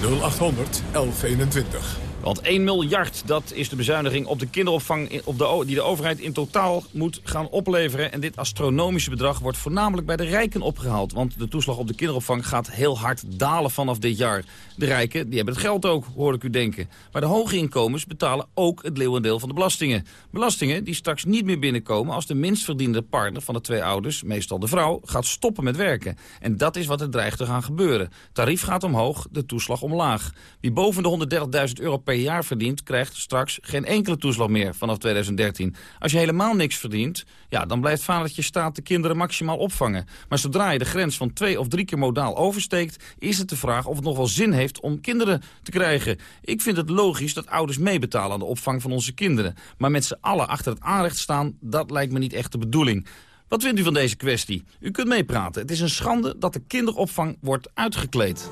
0800 1121. Want 1 miljard, dat is de bezuiniging op de kinderopvang op de, die de overheid in totaal moet gaan opleveren. En dit astronomische bedrag wordt voornamelijk bij de rijken opgehaald. Want de toeslag op de kinderopvang gaat heel hard dalen vanaf dit jaar. De rijken die hebben het geld ook, hoor ik u denken. Maar de hoge inkomens betalen ook het leeuwendeel van de belastingen. Belastingen die straks niet meer binnenkomen als de minst verdiende partner van de twee ouders, meestal de vrouw, gaat stoppen met werken. En dat is wat er dreigt te gaan gebeuren. Tarief gaat omhoog, de toeslag omlaag. Wie boven de 130.000 euro per jaar verdient, krijgt straks geen enkele toeslag meer vanaf 2013. Als je helemaal niks verdient, ja, dan blijft vadertje staat de kinderen maximaal opvangen. Maar zodra je de grens van twee of drie keer modaal oversteekt, is het de vraag of het nog wel zin heeft om kinderen te krijgen. Ik vind het logisch dat ouders meebetalen aan de opvang van onze kinderen. Maar met z'n allen achter het aanrecht staan, dat lijkt me niet echt de bedoeling. Wat vindt u van deze kwestie? U kunt meepraten. Het is een schande dat de kinderopvang wordt uitgekleed.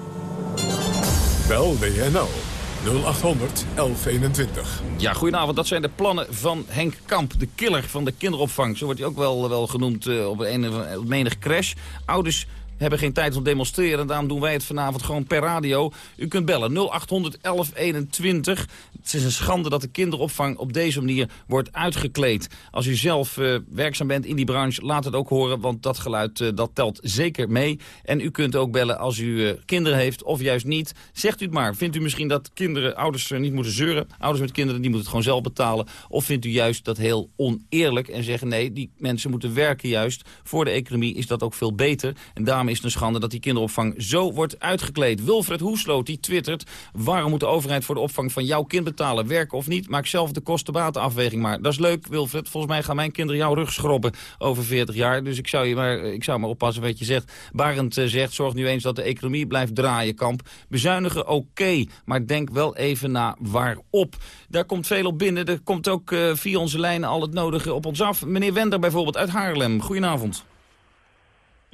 Bel WNL 0800 1121. Ja, goedenavond. Dat zijn de plannen van Henk Kamp, de killer van de kinderopvang. Zo wordt hij ook wel, wel genoemd uh, op een, een menig crash. Ouders hebben geen tijd om te demonstreren. Daarom doen wij het vanavond gewoon per radio. U kunt bellen 0800 1121. Het is een schande dat de kinderopvang op deze manier wordt uitgekleed. Als u zelf uh, werkzaam bent in die branche, laat het ook horen. Want dat geluid uh, dat telt zeker mee. En u kunt ook bellen als u uh, kinderen heeft of juist niet. Zegt u het maar. Vindt u misschien dat kinderen, ouders niet moeten zeuren? Ouders met kinderen, die moeten het gewoon zelf betalen. Of vindt u juist dat heel oneerlijk en zeggen nee, die mensen moeten werken juist. Voor de economie is dat ook veel beter. En daarom is een schande dat die kinderopvang zo wordt uitgekleed. Wilfred Hoesloot die twittert... waarom moet de overheid voor de opvang van jouw kind betalen? Werken of niet? Maak zelf de kostenbatenafweging maar. Dat is leuk, Wilfred. Volgens mij gaan mijn kinderen jouw rug schrobben over 40 jaar. Dus ik zou, je maar, ik zou maar oppassen wat je zegt. Barend uh, zegt, zorg nu eens dat de economie blijft draaien, Kamp. Bezuinigen oké, maar denk wel even na waarop. Daar komt veel op binnen. Er komt ook uh, via onze lijnen al het nodige op ons af. Meneer Wender bijvoorbeeld uit Haarlem. Goedenavond.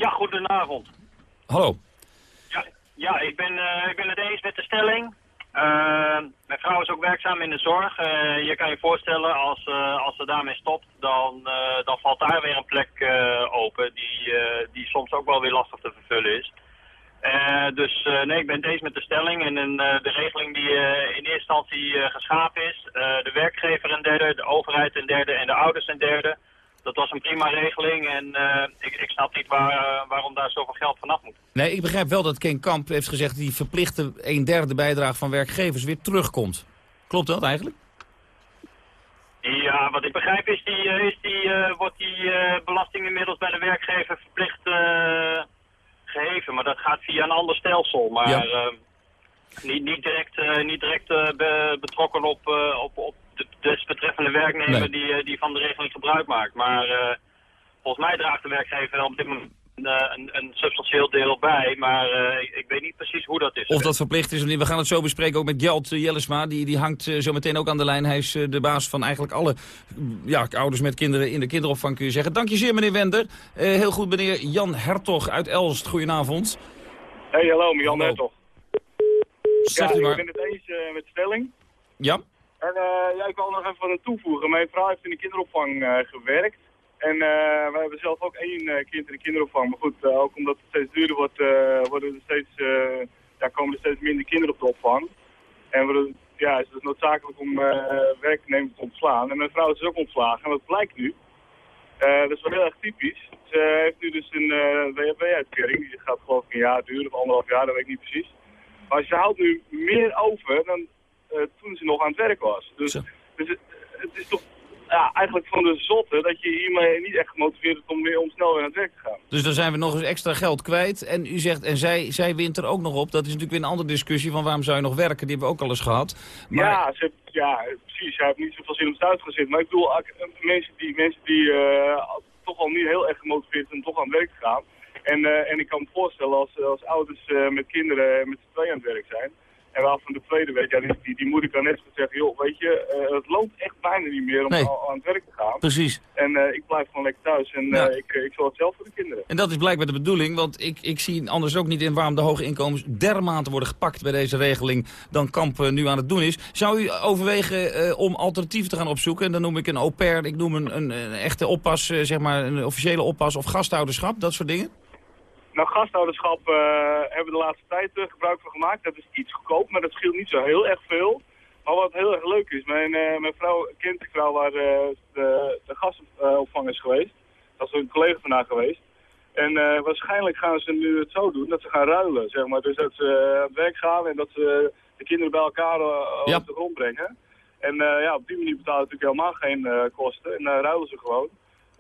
Ja, goedenavond. Hallo. Ja, ja ik, ben, uh, ik ben het eens met de stelling. Uh, mijn vrouw is ook werkzaam in de zorg. Uh, je kan je voorstellen, als, als ze daarmee stopt, dan, dan valt daar weer een plek open die, die soms ook wel weer lastig te vervullen is. dus nee, ik ben het eens met de stelling. En, en de regeling die in eerste instantie geschapen is, de werkgever een derde, de overheid een derde en de ouders een derde dat was een prima regeling en uh, ik, ik, snap niet waar, uh, waarom daar zoveel geld vanaf moet. Nee, ik begrijp wel dat Ken Kamp heeft gezegd... die verplichte een derde bijdrage van werkgevers weer terugkomt. Klopt dat eigenlijk? Ja, wat ik begrijp is, die, uh, is die, wordt die belasting inmiddels bij de werkgever verplicht geheven. Maar dat gaat via een ander stelsel. Maar ja. niet, niet direct, niet direct be, betrokken op, op, op de desbetreffende werknemer nee. die, die van de regeling gebruik maakt. Maar uh, volgens mij draagt de werkgever op dit moment een, een, substantieel deel bij, maar uh, ik, ik, weet niet precies hoe dat is. Of dat verplicht is of niet. We gaan het zo bespreken ook met Gjalt Jellesma. Die, die hangt uh, zo meteen ook aan de lijn. Hij is uh, de baas van eigenlijk alle ja, ouders met kinderen in de kinderopvang, kun je zeggen. Dank je zeer, meneer Wender. heel goed, meneer Jan Hertog uit Elst. Goedenavond. Hey, hallo, Jan hallo. Hertog. Zegt ja, u maar. ik ben het eens met de stelling. Ja. En uh, ja, ik wil nog even toevoegen. Mijn vrouw heeft in de kinderopvang uh, gewerkt. En uh, wij hebben zelf ook één kind in de kinderopvang. Maar goed, ook omdat het steeds duurder wordt, worden er steeds, ja, komen er steeds minder kinderen op de opvang. En worden, ja, is het noodzakelijk om werknemers te ontslaan. En mijn vrouw is dus ook ontslagen. En dat blijkt nu. dat is wel heel erg typisch. Ze heeft nu dus een WHB-uitkering. Die gaat geloof ik een jaar duren, of anderhalf jaar, dat weet ik niet precies. Maar ze houdt nu meer over dan toen ze nog aan het werk was. Dus, dus het, het, is toch ja, eigenlijk van de zotte dat je hiermee niet echt gemotiveerd bent om, weer, om snel weer aan het werk te gaan. Dus dan zijn we nog eens extra geld kwijt. En u zegt, en zij, zij wint er ook nog op. Dat is natuurlijk weer een andere discussie van waarom zou je nog werken. Die hebben we ook al eens gehad. Maar... Ja, ze, ja, precies. Hij heeft niet zoveel zin om thuis te zitten. Maar ik bedoel, mensen die, mensen die uh, toch al niet heel erg gemotiveerd zijn om toch aan het werk te gaan. En, uh, en ik kan me voorstellen als, als ouders uh, met kinderen met z'n tweeën aan het werk zijn en wel van de tweede week, ja, die, die, moeder kan net zo zeggen, joh, weet je, uh, het loont echt bijna niet meer om nee. aan het werk te gaan. Precies. En uh, ik blijf gewoon lekker thuis en ja. uh, ik, ik zal het zelf voor de kinderen. En dat is blijkbaar de bedoeling, want ik, ik zie anders ook niet in waarom de hoge inkomens dermate worden gepakt bij deze regeling dan Kamp nu aan het doen is. Zou u overwegen om alternatieven te gaan opzoeken? En dan noem ik een au pair, ik noem een, een, een echte oppas, zeg maar een officiële oppas of gasthouderschap, dat soort dingen? Nou, gasthouderschap uh, hebben we de laatste tijd uh, gebruik van gemaakt. Dat is iets goedkoop, maar dat scheelt niet zo heel erg veel. Maar wat heel erg leuk is, mijn, uh, mijn vrouw kent de vrouw waar de, de, gastopvang is geweest. Dat is een collega van haar geweest. En waarschijnlijk gaan ze nu het zo doen dat ze gaan ruilen, zeg maar. Dus dat ze aan het werk gaan en dat ze de kinderen bij elkaar op de grond brengen. En ja, op die manier betalen ze natuurlijk helemaal geen kosten en ruilen ze gewoon.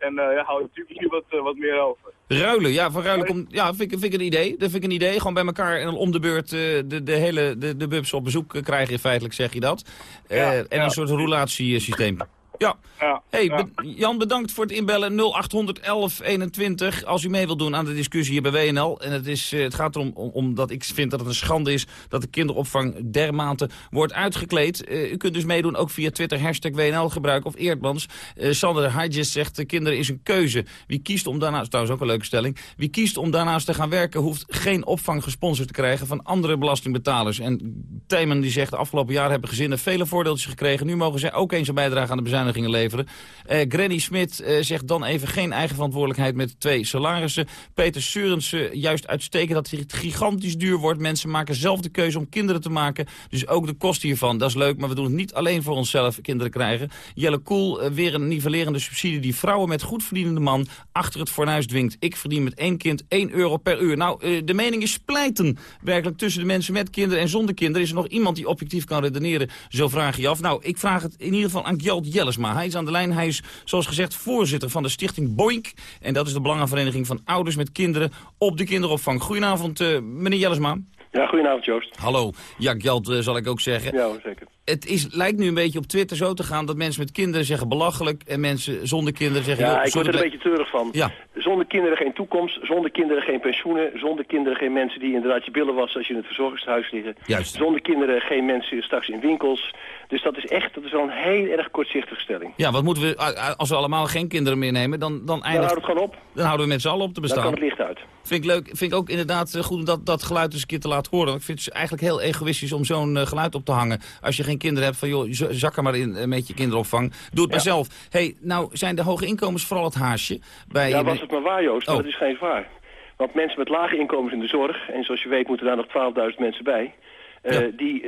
En ja, houden natuurlijk hier wat, wat meer over. Ruilen, ja, van ruilen komt, ja, vind, ik, vind ik een idee. Dat vind ik een idee. Gewoon bij elkaar en om de beurt de, de hele de, de bubs op bezoek krijgen, feitelijk zeg je dat. Ja, en ja. een soort roulatiesysteem. Ja. ja hey, ja. Be Jan, bedankt voor het inbellen. 0800 1121 als u mee wilt doen aan de discussie hier bij WNL. En het, is, uh, het gaat erom om, omdat ik vind dat het een schande is... dat de kinderopvang dermate wordt uitgekleed. Uh, u kunt dus meedoen ook via Twitter, hashtag WNL gebruiken of Eerdmans. Uh, Sander Hedges zegt, de kinderen is een keuze. Wie kiest om daarnaast, trouwens ook een leuke stelling... wie kiest om daarnaast te gaan werken... hoeft geen opvang gesponsord te krijgen van andere belastingbetalers. En Themen die zegt, de afgelopen jaar hebben gezinnen vele voordeeltjes gekregen. Nu mogen zij ook eens een bijdrage aan de bezuiniging leveren. Uh, Granny Smit uh, zegt dan even geen eigen verantwoordelijkheid met twee salarissen. Peter Seurensen juist uitstekend dat het gigantisch duur wordt. Mensen maken zelf de keuze om kinderen te maken. Dus ook de kosten hiervan, dat is leuk. Maar we doen het niet alleen voor onszelf kinderen krijgen. Jelle Koel, uh, weer een nivellerende subsidie die vrouwen met goed verdienende man achter het fornuis dwingt. Ik verdien met één kind 1 euro per uur. Nou, de mening is splijten werkelijk tussen de mensen met kinderen en zonder kinderen. Is er nog iemand die objectief kan redeneren? Zo vraag je af. Nou, ik vraag het in ieder geval aan Gjeld Hij is aan de lijn. Hij is, zoals gezegd, voorzitter van de stichting Boink. En dat is de Belangenvereniging van Ouders met Kinderen op de kinderopvang. Goedenavond, uh, meneer Jellesma. Ja, goedenavond Joost. Hallo. Ja, Gjalt uh, zal ik ook zeggen. Ja, zeker. Het is, lijkt nu een beetje op Twitter zo te gaan dat mensen met kinderen zeggen belachelijk en mensen zonder kinderen zeggen... Ja, ik word er een beetje treurig van. Ja. Zonder kinderen geen toekomst, zonder kinderen geen pensioenen, zonder kinderen geen mensen die inderdaad je billen wassen als je in het verzorgingshuis liggen. Juist. Zonder kinderen geen mensen straks in winkels. Dus dat is echt, dat is wel een heel erg kortzichtige stelling. Ja, wat moeten we, als we allemaal geen kinderen meer nemen, dan, dan eindigt... Dan houdt het gewoon op. Dan houden we met z'n allen op te bestaan. Dan kan het licht uit. Vind ik leuk, vind ik ook inderdaad goed om dat, dat geluid eens een keer te laten horen. Ik vind het eigenlijk heel egoïstisch om zo'n uh, geluid op te hangen. Als je geen kinderen hebt, van joh, zak er maar in uh, met je kinderopvang. Doe het maar zelf. hey, nou zijn de hoge inkomens vooral het haasje. Bij, ja, was het maar waar Joost, oh. dat is geen waar. Want mensen met lage inkomens in de zorg, en zoals je weet moeten daar nog 12.000 mensen bij... Uh, ja. die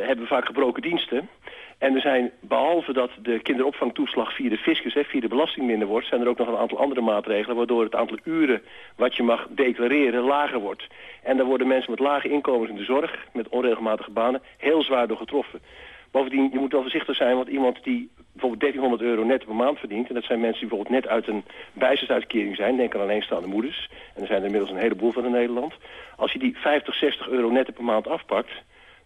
hebben vaak gebroken diensten. En er zijn, behalve dat de kinderopvangtoeslag via de fiscus, hè, via de belasting minder wordt... zijn er ook nog een aantal andere maatregelen... waardoor het aantal uren wat je mag declareren lager wordt. En daar worden mensen met lage inkomens in de zorg, met onregelmatige banen... heel zwaar door getroffen. Bovendien, je moet wel voorzichtig zijn, want iemand die bijvoorbeeld 1300 euro net per maand verdient... en dat zijn mensen die bijvoorbeeld net uit een bijstandsuitkering zijn... denk aan alleenstaande moeders, en er zijn er inmiddels een heleboel van in Nederland... als je die 50, 60 euro net per maand afpakt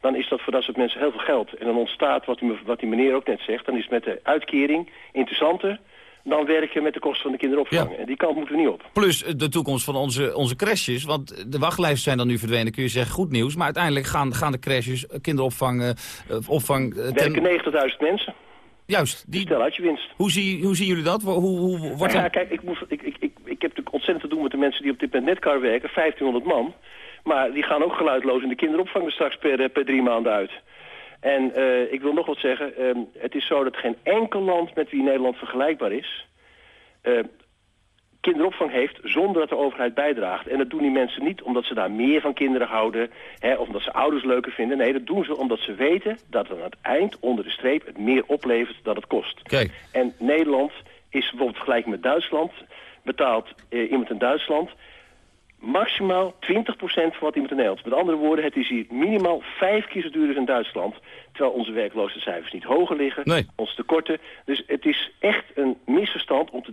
dan is dat voor dat soort mensen heel veel geld. En dan ontstaat, wat die, wat die meneer ook net zegt... dan is met de uitkering interessanter dan werken met de kosten van de kinderopvang. Ja. En die kant moeten we niet op. Plus de toekomst van onze, onze crèches. Want de wachtlijsten zijn dan nu verdwenen, kun je zeggen, goed nieuws. Maar uiteindelijk gaan, gaan de crèches, kinderopvang... Uh, opvang, uh, Werken 90.000 mensen. Juist. Die... Stel uit je winst. Hoe, zie, hoe zien jullie dat? Hoe, hoe, wordt ja, kijk, ik, moet, ik, ik, ik, ik heb natuurlijk ontzettend te doen met de mensen die op dit moment netcar werken. 1500 man. Maar die gaan ook geluidloos in de kinderopvang straks per, per drie maanden uit. En uh, ik wil nog wat zeggen. Uh, het is zo dat geen enkel land met wie Nederland vergelijkbaar is... Uh, kinderopvang heeft zonder dat de overheid bijdraagt. En dat doen die mensen niet omdat ze daar meer van kinderen houden... Hè, of omdat ze ouders leuker vinden. Nee, dat doen ze omdat ze weten dat het aan het eind onder de streep... het meer oplevert dan het kost. Kijk. En Nederland is bijvoorbeeld vergelijking met Duitsland... betaalt iemand in Duitsland maximaal 20% van wat iemand in Nederland. Met andere woorden, het is hier minimaal vijf keer zo duur als in Duitsland. Terwijl onze werkloosheidscijfers niet hoger liggen, nee. onze tekorten. Dus het is echt een misverstand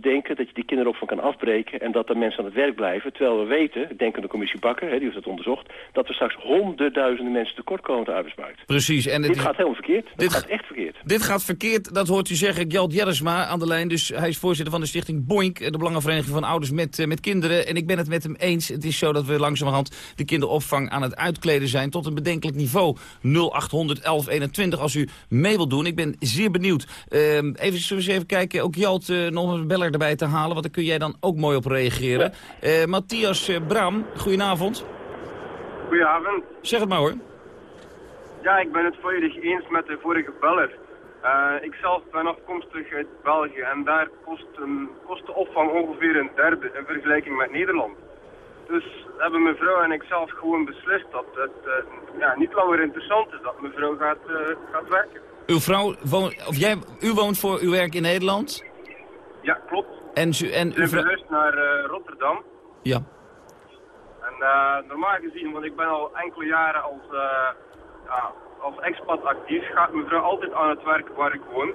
denken dat je die kinderopvang kan afbreken... en dat er mensen aan het werk blijven. Terwijl we weten, ik denk aan de commissie Bakker, hè, die heeft dat onderzocht... dat er straks honderdduizenden mensen tekort komen op de arbeidsmarkt. Precies. En dit gaat helemaal verkeerd. Dit gaat echt verkeerd. Dit gaat verkeerd, dat hoort u zeggen. Gjeld Jerresma aan de lijn, dus hij is voorzitter van de stichting Boink... de Belangenvereniging van Ouders met, met Kinderen. En ik ben het met hem eens. Het is zo dat we langzamerhand de kinderopvang aan het uitkleden zijn... tot een bedenkelijk niveau. 0800 1121 als u mee wilt doen. Ik ben zeer benieuwd. Uh, even, eens even kijken, ook Jalt uh, nog een beller erbij te halen... want daar kun jij dan ook mooi op reageren. Uh, Matthias uh, Bram, goedenavond. Goedenavond. Zeg het maar hoor. Ja, ik ben het volledig eens met de vorige beller. Uh, ik zelf ben afkomstig uit België en daar kost, een, kost de opvang ongeveer een derde in vergelijking met Nederland. Dus hebben mijn vrouw en ik zelf gewoon beslist dat het eh, ja, niet langer interessant is dat mijn vrouw gaat, eh, gaat werken. Uw vrouw woont, of jij, u woont voor uw werk in Nederland? Ja, klopt. En, en vrouw... verhuisd naar eh, Rotterdam. Ja. En eh, normaal gezien, want ik ben al enkele jaren als, eh, ja, als expat actief, gaat mijn vrouw altijd aan het werk waar ik woon.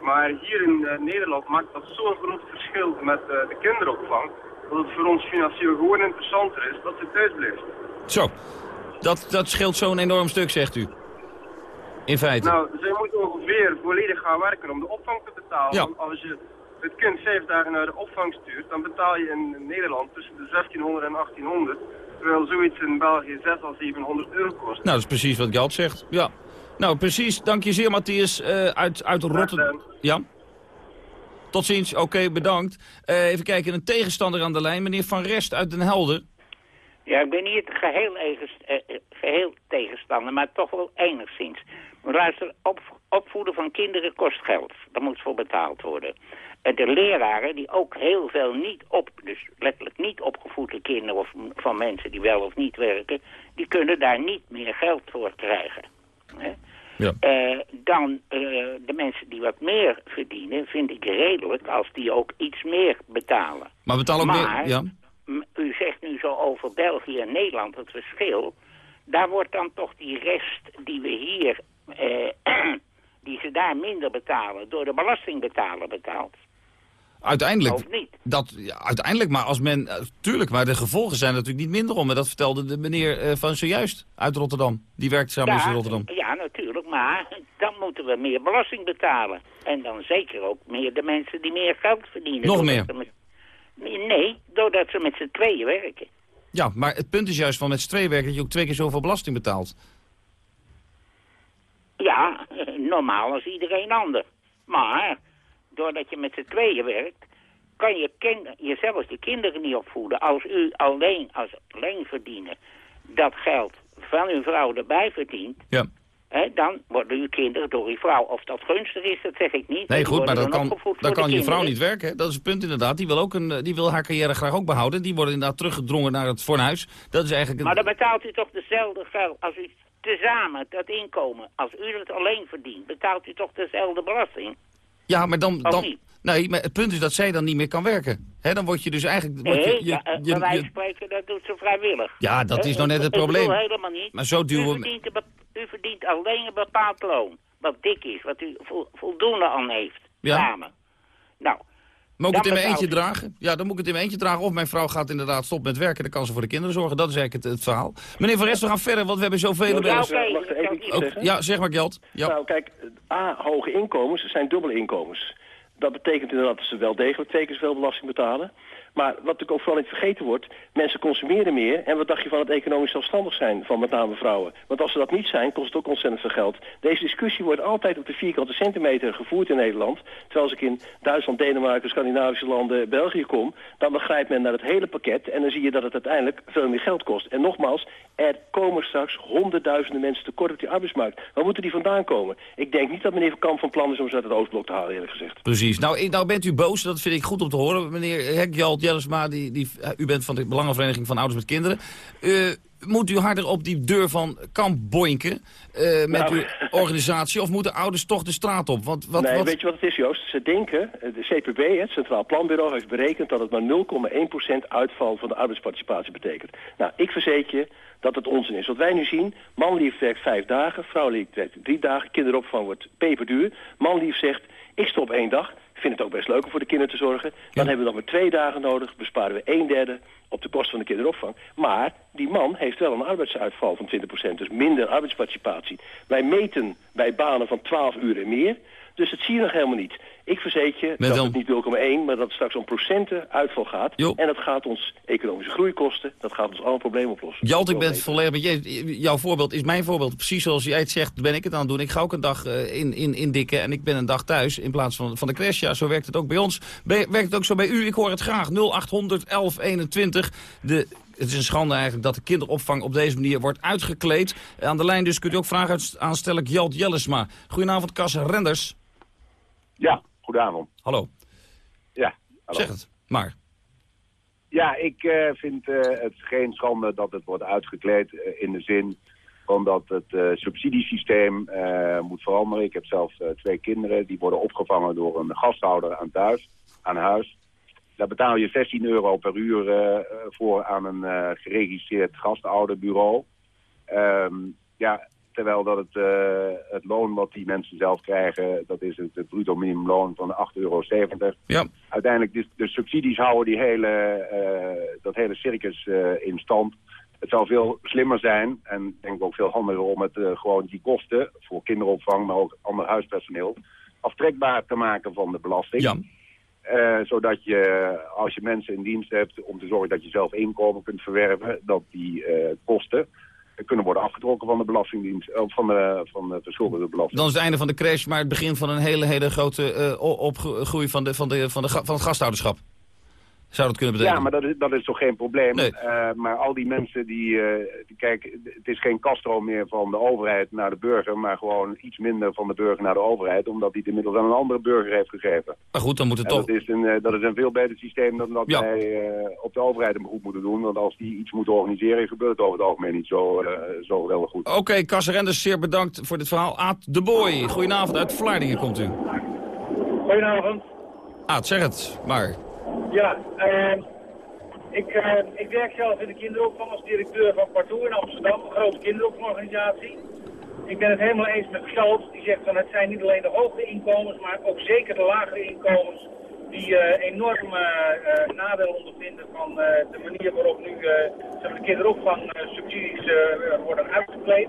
Maar hier in Nederland maakt dat zo'n groot verschil met de kinderopvang, dat het voor ons financieel gewoon interessanter is dat ze thuis blijft. Zo, dat, dat scheelt zo'n enorm stuk, zegt u. In feite. Nou, zij moet ongeveer volledig gaan werken om de opvang te betalen. Ja. Want als je het kind vijf dagen naar de opvang stuurt, dan betaal je in Nederland tussen de 1600 en 1800. Terwijl zoiets in België 6 à 700 euro kost. Nou, dat is precies wat Galt zegt. Ja. Nou, precies. Dank je zeer, Matthias, eh, uit, uit Rotterdam. Ja. Tot ziens. Oké, bedankt. Eh, even kijken, een tegenstander aan de lijn. Meneer Van Rest uit Den Helder. Ja, ik ben niet geheel, eh, geheel tegenstander, maar toch wel enigszins. Maar Luister, op, opvoeden van kinderen kost geld. Daar moet voor betaald worden. En de leraren die ook heel veel niet op, dus letterlijk niet opgevoede kinderen of van mensen die wel of niet werken, die kunnen daar niet meer geld voor krijgen. Hè? Ja. Eh, dan eh, de mensen die wat meer verdienen, vind ik redelijk als die ook iets meer betalen. Maar betaal ook Maar- meer... Ja. U zegt nu zo over België en Nederland het verschil. Daar wordt dan toch die rest die we hier, eh, die ze daar minder betalen, door de belastingbetaler betaald. Uiteindelijk, Of niet? dat, ja, uiteindelijk, maar als men... eh, tuurlijk, maar de gevolgen zijn natuurlijk niet minder om. En dat vertelde de meneer eh, van zojuist uit Rotterdam. Die werkt samen is in Rotterdam. ja, natuurlijk, maar dan moeten we meer belasting betalen. En dan zeker ook meer de mensen die meer geld verdienen. Nog meer? met- Nee, doordat ze met z'n tweeën werken. Ja, maar het punt is juist van met z'n tweeën werken dat je ook twee keer zoveel belasting betaalt. Ja, eh, normaal als iedereen ander. Maar, doordat je met z'n tweeën werkt, kan je jezelf de kinderen niet opvoeden. Als u alleen als alleenverdiener dat geld van uw vrouw erbij verdient... Ja. Hè, dan worden uw kinderen door uw vrouw, of dat gunstig is, dat zeg ik niet. Nee, goed, maar dan kan, dan kan je vrouw niet werken. hè. Dat is het punt inderdaad. Die wil, ook een, eh, die wil haar carrière graag ook behouden. Die worden inderdaad teruggedrongen naar het fornuis. Dat is eigenlijk... Maar Een... dan betaalt u toch dezelfde geld als u tezamen dat inkomen, als u het alleen verdient, betaalt u toch dezelfde belasting? Ja, maar dan... Dan... Nee, maar het punt is dat zij dan niet meer kan werken. Hè, dan word je dus eigenlijk... Nee, je, je, ja, eh, je- bij wijze je- van spreken, dat doet ze vrijwillig. Ja, dat is nou net het probleem. helemaal niet. Maar zo duwen u we- verdient, u verdient alleen een bepaald loon, wat dik is, wat u vo- voldoende aan heeft, Ja. samen. Nou, Moet ik het in mijn eentje dragen? Ja, dan moet ik het in mijn eentje dragen. Of mijn vrouw gaat inderdaad stoppen met werken. Dan kan ze voor de kinderen zorgen. Dat is eigenlijk het, het verhaal. Meneer Van Rest, we gaan verder, want we hebben zoveel... Ja, zeggen? ja, zeg maar Geld. Ja. Nou, kijk, A, hoge inkomens zijn dubbele inkomens. Dat betekent inderdaad dat ze wel degelijk twee keer zoveel belasting betalen. Maar wat natuurlijk ook vooral niet vergeten wordt, mensen consumeren meer. En wat dacht je van het economisch zelfstandig zijn van met name vrouwen? Want als ze dat niet zijn, kost het ook ontzettend veel geld. Deze discussie wordt altijd op de vierkante centimeter gevoerd in Nederland. Terwijl als ik in Duitsland, Denemarken, Scandinavische landen, België kom... dan begrijpt men naar het hele pakket en dan zie je dat het uiteindelijk veel meer geld kost. En nogmaals, er komen straks honderdduizenden mensen tekort op die arbeidsmarkt. Waar moeten die vandaan komen? Ik denk niet dat meneer Van Kamp van plan is om ze uit het Oostblok te halen, eerlijk gezegd. Precies. Nou, nou bent u boos, dat vind ik goed om te horen. Meneer Hekjald Jellesma, die, die, eh, u bent van de Belangenvereniging van Ouders met Kinderen. Eh, moet u harder op die deur van Kamp boinken eh, met Nou. uw organisatie? Of moeten ouders toch de straat op? Want, wat, nee, wat... weet je wat het is, Joost? Ze denken, de CPB, het Centraal Planbureau, heeft berekend dat het maar 0,1% uitval van de arbeidsparticipatie betekent. Nou, ik verzeker je dat het onzin is. Wat wij nu zien, manlief werkt vijf dagen, vrouwlief werkt drie dagen, kinderopvang wordt peperduur. Manlief zegt, ik stop één dag, vind het ook best leuk om voor de kinderen te zorgen. Dan hebben we nog maar twee dagen nodig, besparen we een derde op de kosten van de kinderopvang. Maar die man heeft wel een arbeidsuitval van 20%, dus minder arbeidsparticipatie. Wij meten bij banen van 12 uur en meer, dus dat zie je nog helemaal niet. Ik verzeker je Met dat wel- het niet 0,1, maar dat het straks om procenten uitval gaat. En dat gaat ons economische groei kosten, dat gaat ons alle problemen oplossen. Jalt, ik ben het volledig met je. Jouw voorbeeld is mijn voorbeeld. Precies zoals jij het zegt, ben ik het aan het doen. Ik ga ook een dag eh, in, in, in dikken en ik ben een dag thuis in plaats van, van de crash. Ja, zo werkt het ook bij ons. Be- werkt het ook zo bij u? Ik hoor het graag. 0800 1121. De, het is een schande eigenlijk dat de kinderopvang op deze manier wordt uitgekleed. Aan de lijn dus kunt u ook vragen aanstellen. Jalt Jellesma. Goedenavond, Cas Renders. Ja, goedenavond. Hallo. Ja, hallo. Zeg het, maar. Ja, ik uh, vind uh, het geen schande dat het wordt uitgekleed uh, in de zin van dat het subsidiesysteem moet veranderen. Ik heb zelf twee kinderen, die worden opgevangen door een gasthouder aan thuis, aan huis. Daar betaal je 16 euro per uur voor aan een geregistreerd gastouderbureau. Um, ja, terwijl dat het, het loon wat die mensen zelf krijgen, dat is het, het bruto minimumloon van 8,70 euro. Ja. Uiteindelijk, de, de subsidies houden die hele, uh, dat hele circus uh, in stand. Het zou veel slimmer zijn en denk ik ook veel handiger om het gewoon die kosten voor kinderopvang, maar ook ander huispersoneel, aftrekbaar te maken van de belasting. Ja. Uh, zodat je, als je mensen in dienst hebt om te zorgen dat je zelf inkomen kunt verwerven, dat die uh, kosten kunnen worden afgetrokken van de belastingdienst, of van de, van de verschuldigde belasting. Dan is het einde van de crash, maar het begin van een hele, hele grote opgroei van, de, van, de, van, de, van het gasthouderschap. Zou dat kunnen betekenen? Ja, maar dat is, dat is toch geen probleem. Nee. Uh, maar al die mensen die, uh, die... Kijk, het is geen kaststroom meer van de overheid naar de burger... maar gewoon iets minder van de burger naar de overheid... omdat hij het inmiddels aan een andere burger heeft gegeven. Maar goed, dan moet het en toch... Dat is, een, uh, dat is een veel beter systeem dan dat ja. wij op de overheid een beroep moeten doen. Want als die iets moeten organiseren... gebeurt het over het algemeen niet zo, zo geweldig goed. Oké, okay, Kasserenders, zeer bedankt voor dit verhaal. Aad de Boy, goedenavond uit Vlaardingen komt u. Goedenavond. Aad, zeg het maar. Ja, uh, ik, uh, ik werk zelf in de kinderopvang als directeur van Partout in Amsterdam, een grote kinderopvangorganisatie. Ik ben het helemaal eens met Schalt, die zegt van het zijn niet alleen de hoge inkomens, maar ook zeker de lagere inkomens die uh, enorm uh, nadeel ondervinden van de manier waarop nu de kinderopvangsubsidies worden uitgekleed.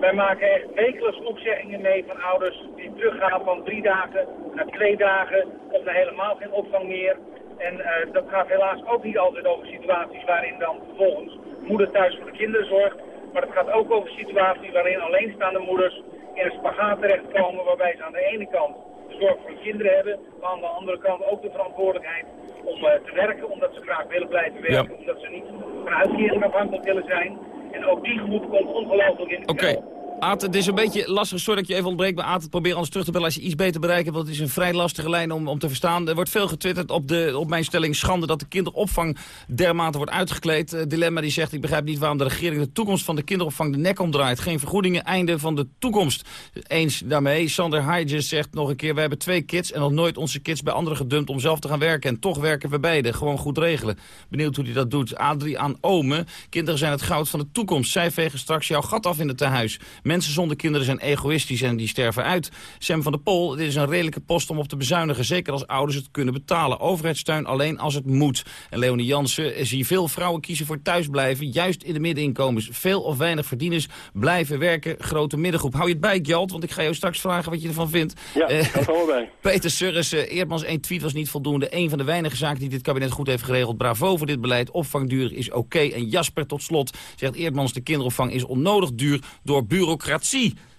Wij maken echt wekelijks opzeggingen mee van ouders die teruggaan van drie dagen naar twee dagen of naar helemaal geen opvang meer. En uh, dat gaat helaas ook niet altijd over situaties waarin dan vervolgens moeder thuis voor de kinderen zorgt. Maar het gaat ook over situaties waarin alleenstaande moeders in een spagaat terechtkomen waarbij ze aan de ene kant de zorg voor de kinderen hebben, maar aan de andere kant ook de verantwoordelijkheid om uh, te werken, omdat ze graag willen blijven werken, ja. omdat ze niet van uitkering afhankelijk willen zijn. En ook die groep komt ongelooflijk in de. Okay. Aad, het is een beetje lastig. Sorry dat je even ontbreekt, maar Aad, probeer anders terug te bellen als je iets beter bereikt. Want het is een vrij lastige lijn om, om te verstaan. Er wordt veel getwitterd op, de, op mijn stelling schande dat de kinderopvang dermate wordt uitgekleed. Uh, Dilemma die zegt, ik begrijp niet waarom de regering de toekomst van de kinderopvang de nek omdraait. Geen vergoedingen, einde van de toekomst. Eens daarmee. Sander Heijes zegt nog een keer, we hebben twee kids en nog nooit onze kids bij anderen gedumpt om zelf te gaan werken. En toch werken we beide. Gewoon goed regelen. Benieuwd hoe hij dat doet. Adrie aan Ome. Kinderen zijn het goud van de toekomst. Zij vegen straks jouw gat af in het tehuis. Mensen zonder kinderen zijn egoïstisch en die sterven uit. Sam van der Pol, dit is een redelijke post om op te bezuinigen. Zeker als ouders het kunnen betalen. Overheidssteun alleen als het moet. En Leonie Jansen, zie veel vrouwen kiezen voor thuisblijven. Juist in de middeninkomens. Veel of weinig verdieners blijven werken. Grote middengroep. Hou je het bij, Gjalt? Want ik ga jou straks vragen wat je ervan vindt. Ja, uh, dat bij. Peter Surres, uh, Eerdmans één tweet was niet voldoende. Een van de weinige zaken die dit kabinet goed heeft geregeld. Bravo voor dit beleid. Opvangduur is oké. Okay. En Jasper tot slot zegt Eerdmans, de kinderopvang is onnodig duur door bureaucratie.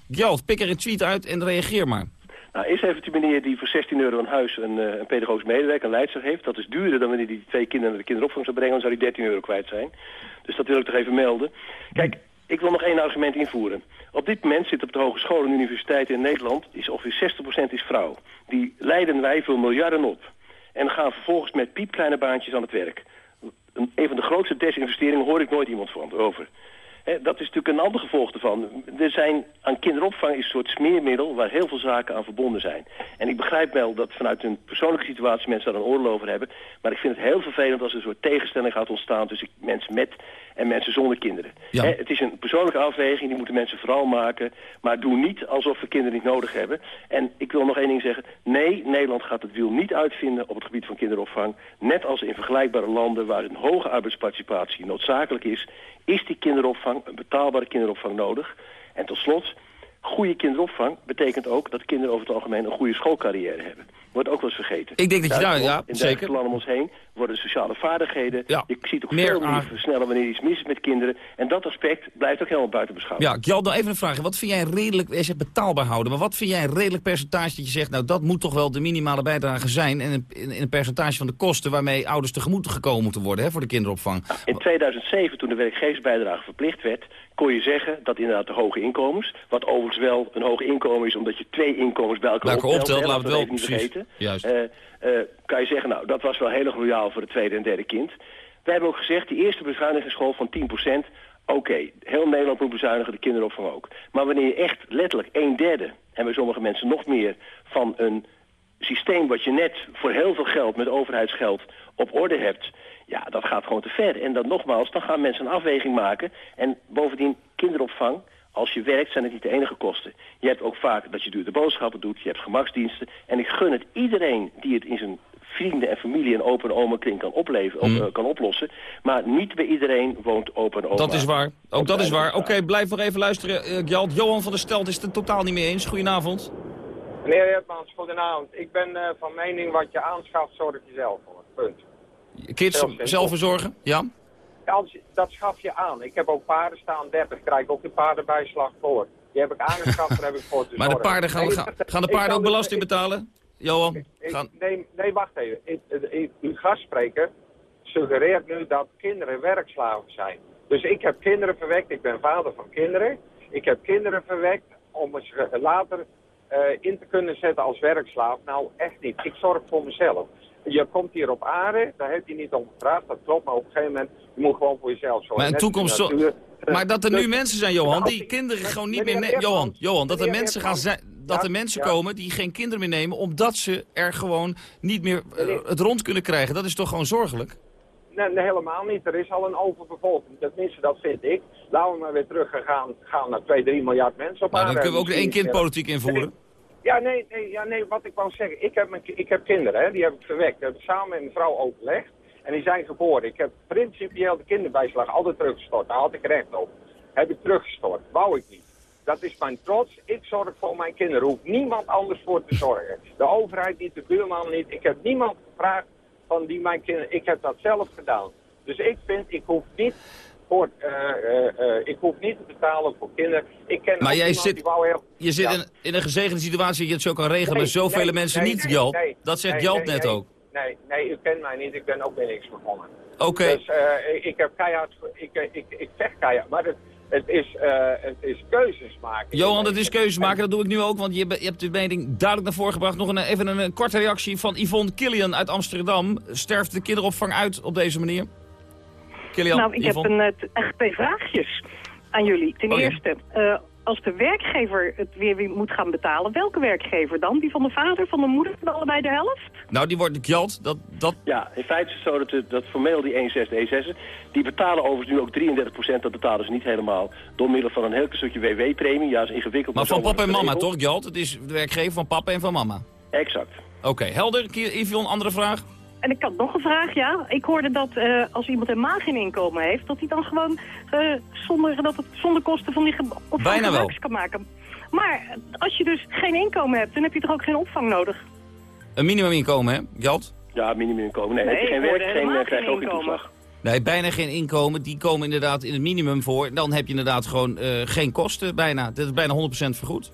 Gjald, pik er een tweet uit en reageer maar. Nou, eerst even die meneer die voor 16 euro een huis een, uh, een pedagogisch medewerker, een leidster heeft. Dat is duurder dan wanneer die twee kinderen naar de kinderopvang zou brengen. Dan zou hij 13 euro kwijt zijn. Dus dat wil ik toch even melden. Kijk, ik wil nog één argument invoeren. Op dit moment zit op de hogescholen en universiteiten in Nederland... is ongeveer 60% is vrouw. Die leiden wij voor miljarden op. En gaan vervolgens met piepkleine baantjes aan het werk. Een, een van de grootste desinvesteringen hoor ik nooit iemand van over. He, dat is natuurlijk een ander gevolg ervan. Er zijn, aan kinderopvang is een soort smeermiddel waar heel veel zaken aan verbonden zijn. En ik begrijp wel dat vanuit hun persoonlijke situatie mensen daar een oordeel over hebben. Maar ik vind het heel vervelend als er een soort tegenstelling gaat ontstaan tussen mensen met en mensen zonder kinderen. Ja. He, het is een persoonlijke afweging, die moeten mensen vooral maken. Maar doe niet alsof we kinderen niet nodig hebben. En ik wil nog één ding zeggen. Nee, Nederland gaat het wiel niet uitvinden op het gebied van kinderopvang. Net als in vergelijkbare landen waar een hoge arbeidsparticipatie noodzakelijk is... is die kinderopvang, een betaalbare kinderopvang nodig. En tot slot, goede kinderopvang betekent ook dat kinderen over het algemeen een goede schoolcarrière hebben. Wordt ook wel eens vergeten. Ik denk dat je daar, ja, in zeker. landen om ons heen worden sociale vaardigheden. Ja, je ziet ook meer veel meer versnellen wanneer iets mis is met kinderen. En dat aspect blijft ook helemaal buiten beschouwing. Ja, Gjald, nou even een vraag. Wat vind jij redelijk, jij zegt betaalbaar houden, maar wat vind jij een redelijk percentage dat je zegt, nou dat moet toch wel de minimale bijdrage zijn en een, in, in een percentage van de kosten waarmee ouders tegemoet gekomen moeten worden hè, voor de kinderopvang? In 2007, toen de werkgeversbijdrage verplicht werd, kon je zeggen dat inderdaad de hoge inkomens, wat overigens wel een hoog inkomen is omdat je twee inkomens bij elkaar elkaar optelt, laten we laten wel niet precies. vergeten. Juist. Eh, kan je zeggen, nou, dat was wel heel erg loyaal voor het tweede en derde kind. We hebben ook gezegd, die eerste bezuinigingsgolf van 10%... Oké, heel Nederland moet bezuinigen, de kinderopvang ook. Maar wanneer je echt letterlijk een derde... en bij sommige mensen nog meer van een systeem... wat je net voor heel veel geld, met overheidsgeld, op orde hebt... ja, dat gaat gewoon te ver. En dan nogmaals, dan gaan mensen een afweging maken. En bovendien, kinderopvang als je werkt zijn het niet de enige kosten. Je hebt ook vaak dat je de boodschappen doet, je hebt gemaksdiensten. En ik gun het iedereen die het in zijn vrienden en familie en open oma kring kan, opleven, Mm. op, eh, kan oplossen. Maar niet bij iedereen woont open oma. Dat is waar. Ook dat is waar. Oké, blijf nog even luisteren. Eh, Gjalt, Johan van der Stelt is het er totaal niet mee eens. Goedenavond. Meneer Eertmans, goedenavond. Ik ben eh, van mening wat je aanschaft, zorg je zelf voor. Punt. Kids zelf verzorgen? Ja? Ja, dat schaf je aan. Ik heb ook paarden staan, 30, krijg ik ook de paardenbijslag voor. Die heb ik aangeschaft, daar heb ik voor te Maar de paarden gaan, Nee, gaan, gaan de paarden ook dus- belasting ik- betalen? Johan? Gaan... nee, nee, wacht even. Ik, ik, uw gastspreker suggereert nu dat kinderen werkslaven zijn. Dus ik heb kinderen verwekt, ik ben vader van kinderen. Ik heb kinderen verwekt om ze later eh, in te kunnen zetten als werkslaaf. Nou, echt niet. Ik zorg voor mezelf. Je komt hier op aarde, daar heb je niet om gevraagd, dat klopt. Maar op een gegeven moment, je moet gewoon voor jezelf zorgen. Maar in toekomst... natuur. Maar dat er Dus- nu mensen zijn, Johan, die ik- kinderen gewoon niet meer... ne- Johan, Johan, dat er mensen gaan zijn... Dat er mensen komen die geen kinderen meer nemen... omdat ze er gewoon niet meer eh, het rond kunnen krijgen. Dat is toch gewoon zorgelijk? Nee, nee, helemaal niet. Er is al een overbevolking. Tenminste, dat vind ik. Laten we maar weer terug gaan, gaan naar 2, 3 miljard mensen op Nou, dan kunnen we ook de één kind politiek invoeren. Ja, nee, nee, ja, nee, wat ik wou zeggen. Ik heb, mijn, ik heb kinderen, hè, die heb ik verwekt. Dat heb ik samen met mijn vrouw overlegd. En die zijn geboren. Ik heb principieel de kinderbijslag altijd teruggestort. Daar had ik recht op. Heb ik teruggestort. Wou ik niet. Dat is mijn trots. Ik zorg voor mijn kinderen. Er hoeft niemand anders voor te zorgen. De overheid niet, de buurman niet. Ik heb niemand gevraagd van die mijn kinderen... Ik heb dat zelf gedaan. Dus ik vind, ik hoef niet... Eh, eh, eh, ik hoef niet te betalen voor kinderen. Ik ken Maar jij zit, heel... je zit Ja. in, in een gezegende situatie dat je het zo kan regelen, Nee, zoveel nee, mensen nee, niet, nee. dat zegt nee, net ook. Nee, nee, u kent mij niet. Ik ben ook bij niks begonnen. Oké. Dus ik, heb keihard... Ik, ik, ik, ik zeg keihard, maar het, het, is, het is keuzes maken. Johan, dat is keuzes maken, dat doe ik nu ook, want je, je hebt de mening duidelijk naar voren gebracht. Nog een, even een, een korte reactie van Yvonne Killian uit Amsterdam. Sterft de kinderopvang uit op deze manier? Nou, ik Yvonne? heb een, eh, echt twee vraagjes aan jullie. Ten Oh, ja. eerste, eh, als de werkgever het weer, weer moet gaan betalen, welke werkgever dan? Die van de vader, van de moeder, van allebei de helft? Nou, die wordt Jalt, dat... dat... Ja, in feite is het zo dat, de- dat formeel die 1 6 E6'en, die betalen overigens nu ook 33%, dat betalen ze niet helemaal, door middel van een heel klein stukje WW-premie. Ja, is ingewikkeld. Maar van papa en mama, toch, Jalt? Het is de werkgever van papa en van mama. Exact. Oké, helder. Ki- Yvonne, andere vraag? En ik had nog een vraag, ja. Ik hoorde dat eh, als iemand helemaal geen inkomen heeft, dat hij dan gewoon eh, zonder, dat het zonder kosten van die opvang Bijna wel. kan maken. Maar als je dus geen inkomen hebt, dan heb je toch ook geen opvang nodig? Een minimuminkomen, hè, Jalt? Ja, minimuminkomen. Nee, Nee, heb je geen werk, geen, eh, krijg je ook geen inkomen. toeslag. Nee, bijna geen inkomen. Die komen inderdaad in het minimum voor. Dan heb je inderdaad gewoon eh, geen kosten bijna. Dat is bijna 100% vergoed.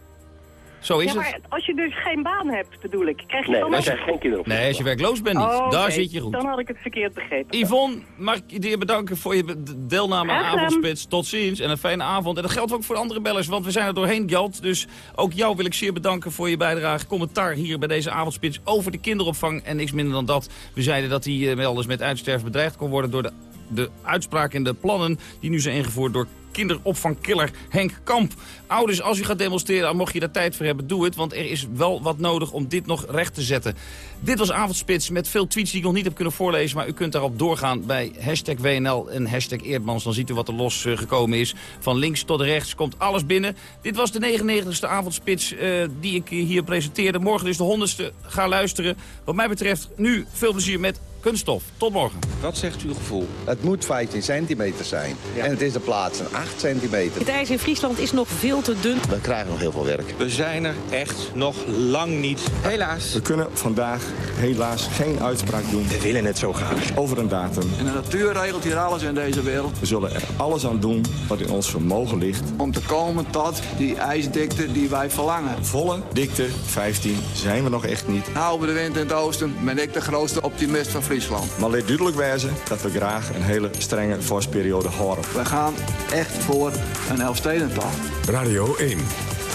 Zo is ja, het. maar als je dus geen baan hebt, bedoel ik, krijg je Nee, dan krijg je geen kinderopvang. Nee, als je werkloos bent niet. Oh, Daar zit je goed. Dan had ik het verkeerd begrepen. Yvonne, mag ik je bedanken voor je deelname aan. Avondspits. Tot ziens en een fijne avond. En dat geldt ook voor de andere bellers, want we zijn er doorheen, Gjalt. Dus ook jou wil ik zeer bedanken voor je bijdrage. Commentaar hier bij deze Avondspits over de kinderopvang. En niks minder dan dat. We zeiden dat die eh, wel eens met uitsterven bedreigd kon worden... door de, de uitspraken en de plannen die nu zijn ingevoerd door kinderopvangkiller Henk Kamp. Ouders, als u gaat demonstreren, mocht je daar tijd voor hebben, doe het. Want er is wel wat nodig om dit nog recht te zetten. Dit was Avondspits met veel tweets die ik nog niet heb kunnen voorlezen. Maar u kunt daarop doorgaan bij hashtag WNL en hashtag Eerdmans. Dan ziet u wat er losgekomen is. Van links tot rechts komt alles binnen. Dit was de 99ste Avondspits eh, die ik hier presenteerde. Morgen is de 100ste. Ga luisteren. Wat mij betreft nu veel plezier met Kunststof. Tot morgen. Wat zegt uw gevoel? Het moet 15 centimeter zijn. En het is de plaats een 8 centimeter. Het ijs in Friesland is nog veel te dun. We krijgen nog heel veel werk. We zijn er echt nog lang niet. Helaas. We kunnen vandaag helaas geen uitspraak doen. We willen het zo graag. Over een datum. En de natuur regelt hier alles in deze wereld. We zullen er alles aan doen wat in ons vermogen ligt. Om te komen tot die ijsdikte die wij verlangen. Volle dikte 15 zijn we nog echt niet. Nou, bij de wind in het oosten ben ik de grootste optimist van Friesland. Maar leer duidelijk wijzen dat we graag een hele strenge vorstperiode horen. We gaan echt voor een Elfstedentocht. Radio 1.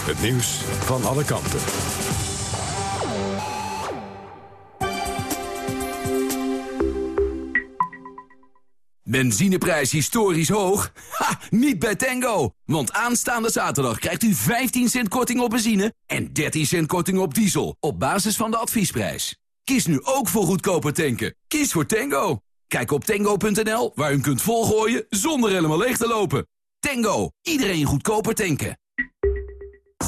Het nieuws van alle kanten. Benzineprijs historisch hoog? Ha, niet bij Tango! Want aanstaande zaterdag krijgt u 15 cent korting op benzine... en 13 cent korting op diesel, op basis van de adviesprijs. Kies nu ook voor goedkoper tanken. Kies voor Tango. Kijk op tango.nl, waar u kunt volgooien zonder helemaal leeg te lopen. Tango, iedereen goedkoper tanken.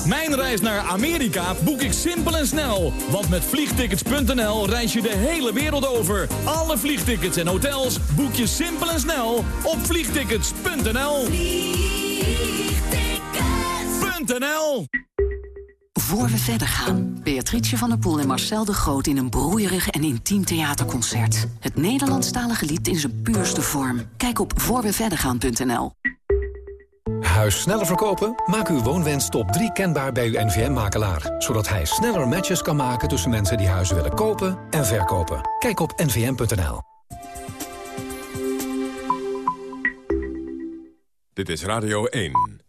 Mijn reis naar Amerika boek ik simpel en snel. Want met vliegtickets.nl reis je de hele wereld over. Alle vliegtickets en hotels boek je simpel en snel op vliegtickets.nl. Vliegtickets.nl Voor we verder gaan, Beatrice van der Poel en Marcel de Groot... in een broeierig en intiem theaterconcert. Het Nederlandstalige lied in zijn puurste vorm. Kijk op voorweverdergaan.nl. Huis sneller verkopen? Maak uw woonwens top 3 kenbaar bij uw NVM-makelaar. Zodat hij sneller matches kan maken tussen mensen die huizen willen kopen en verkopen. Kijk op nvm.nl. Dit is Radio 1.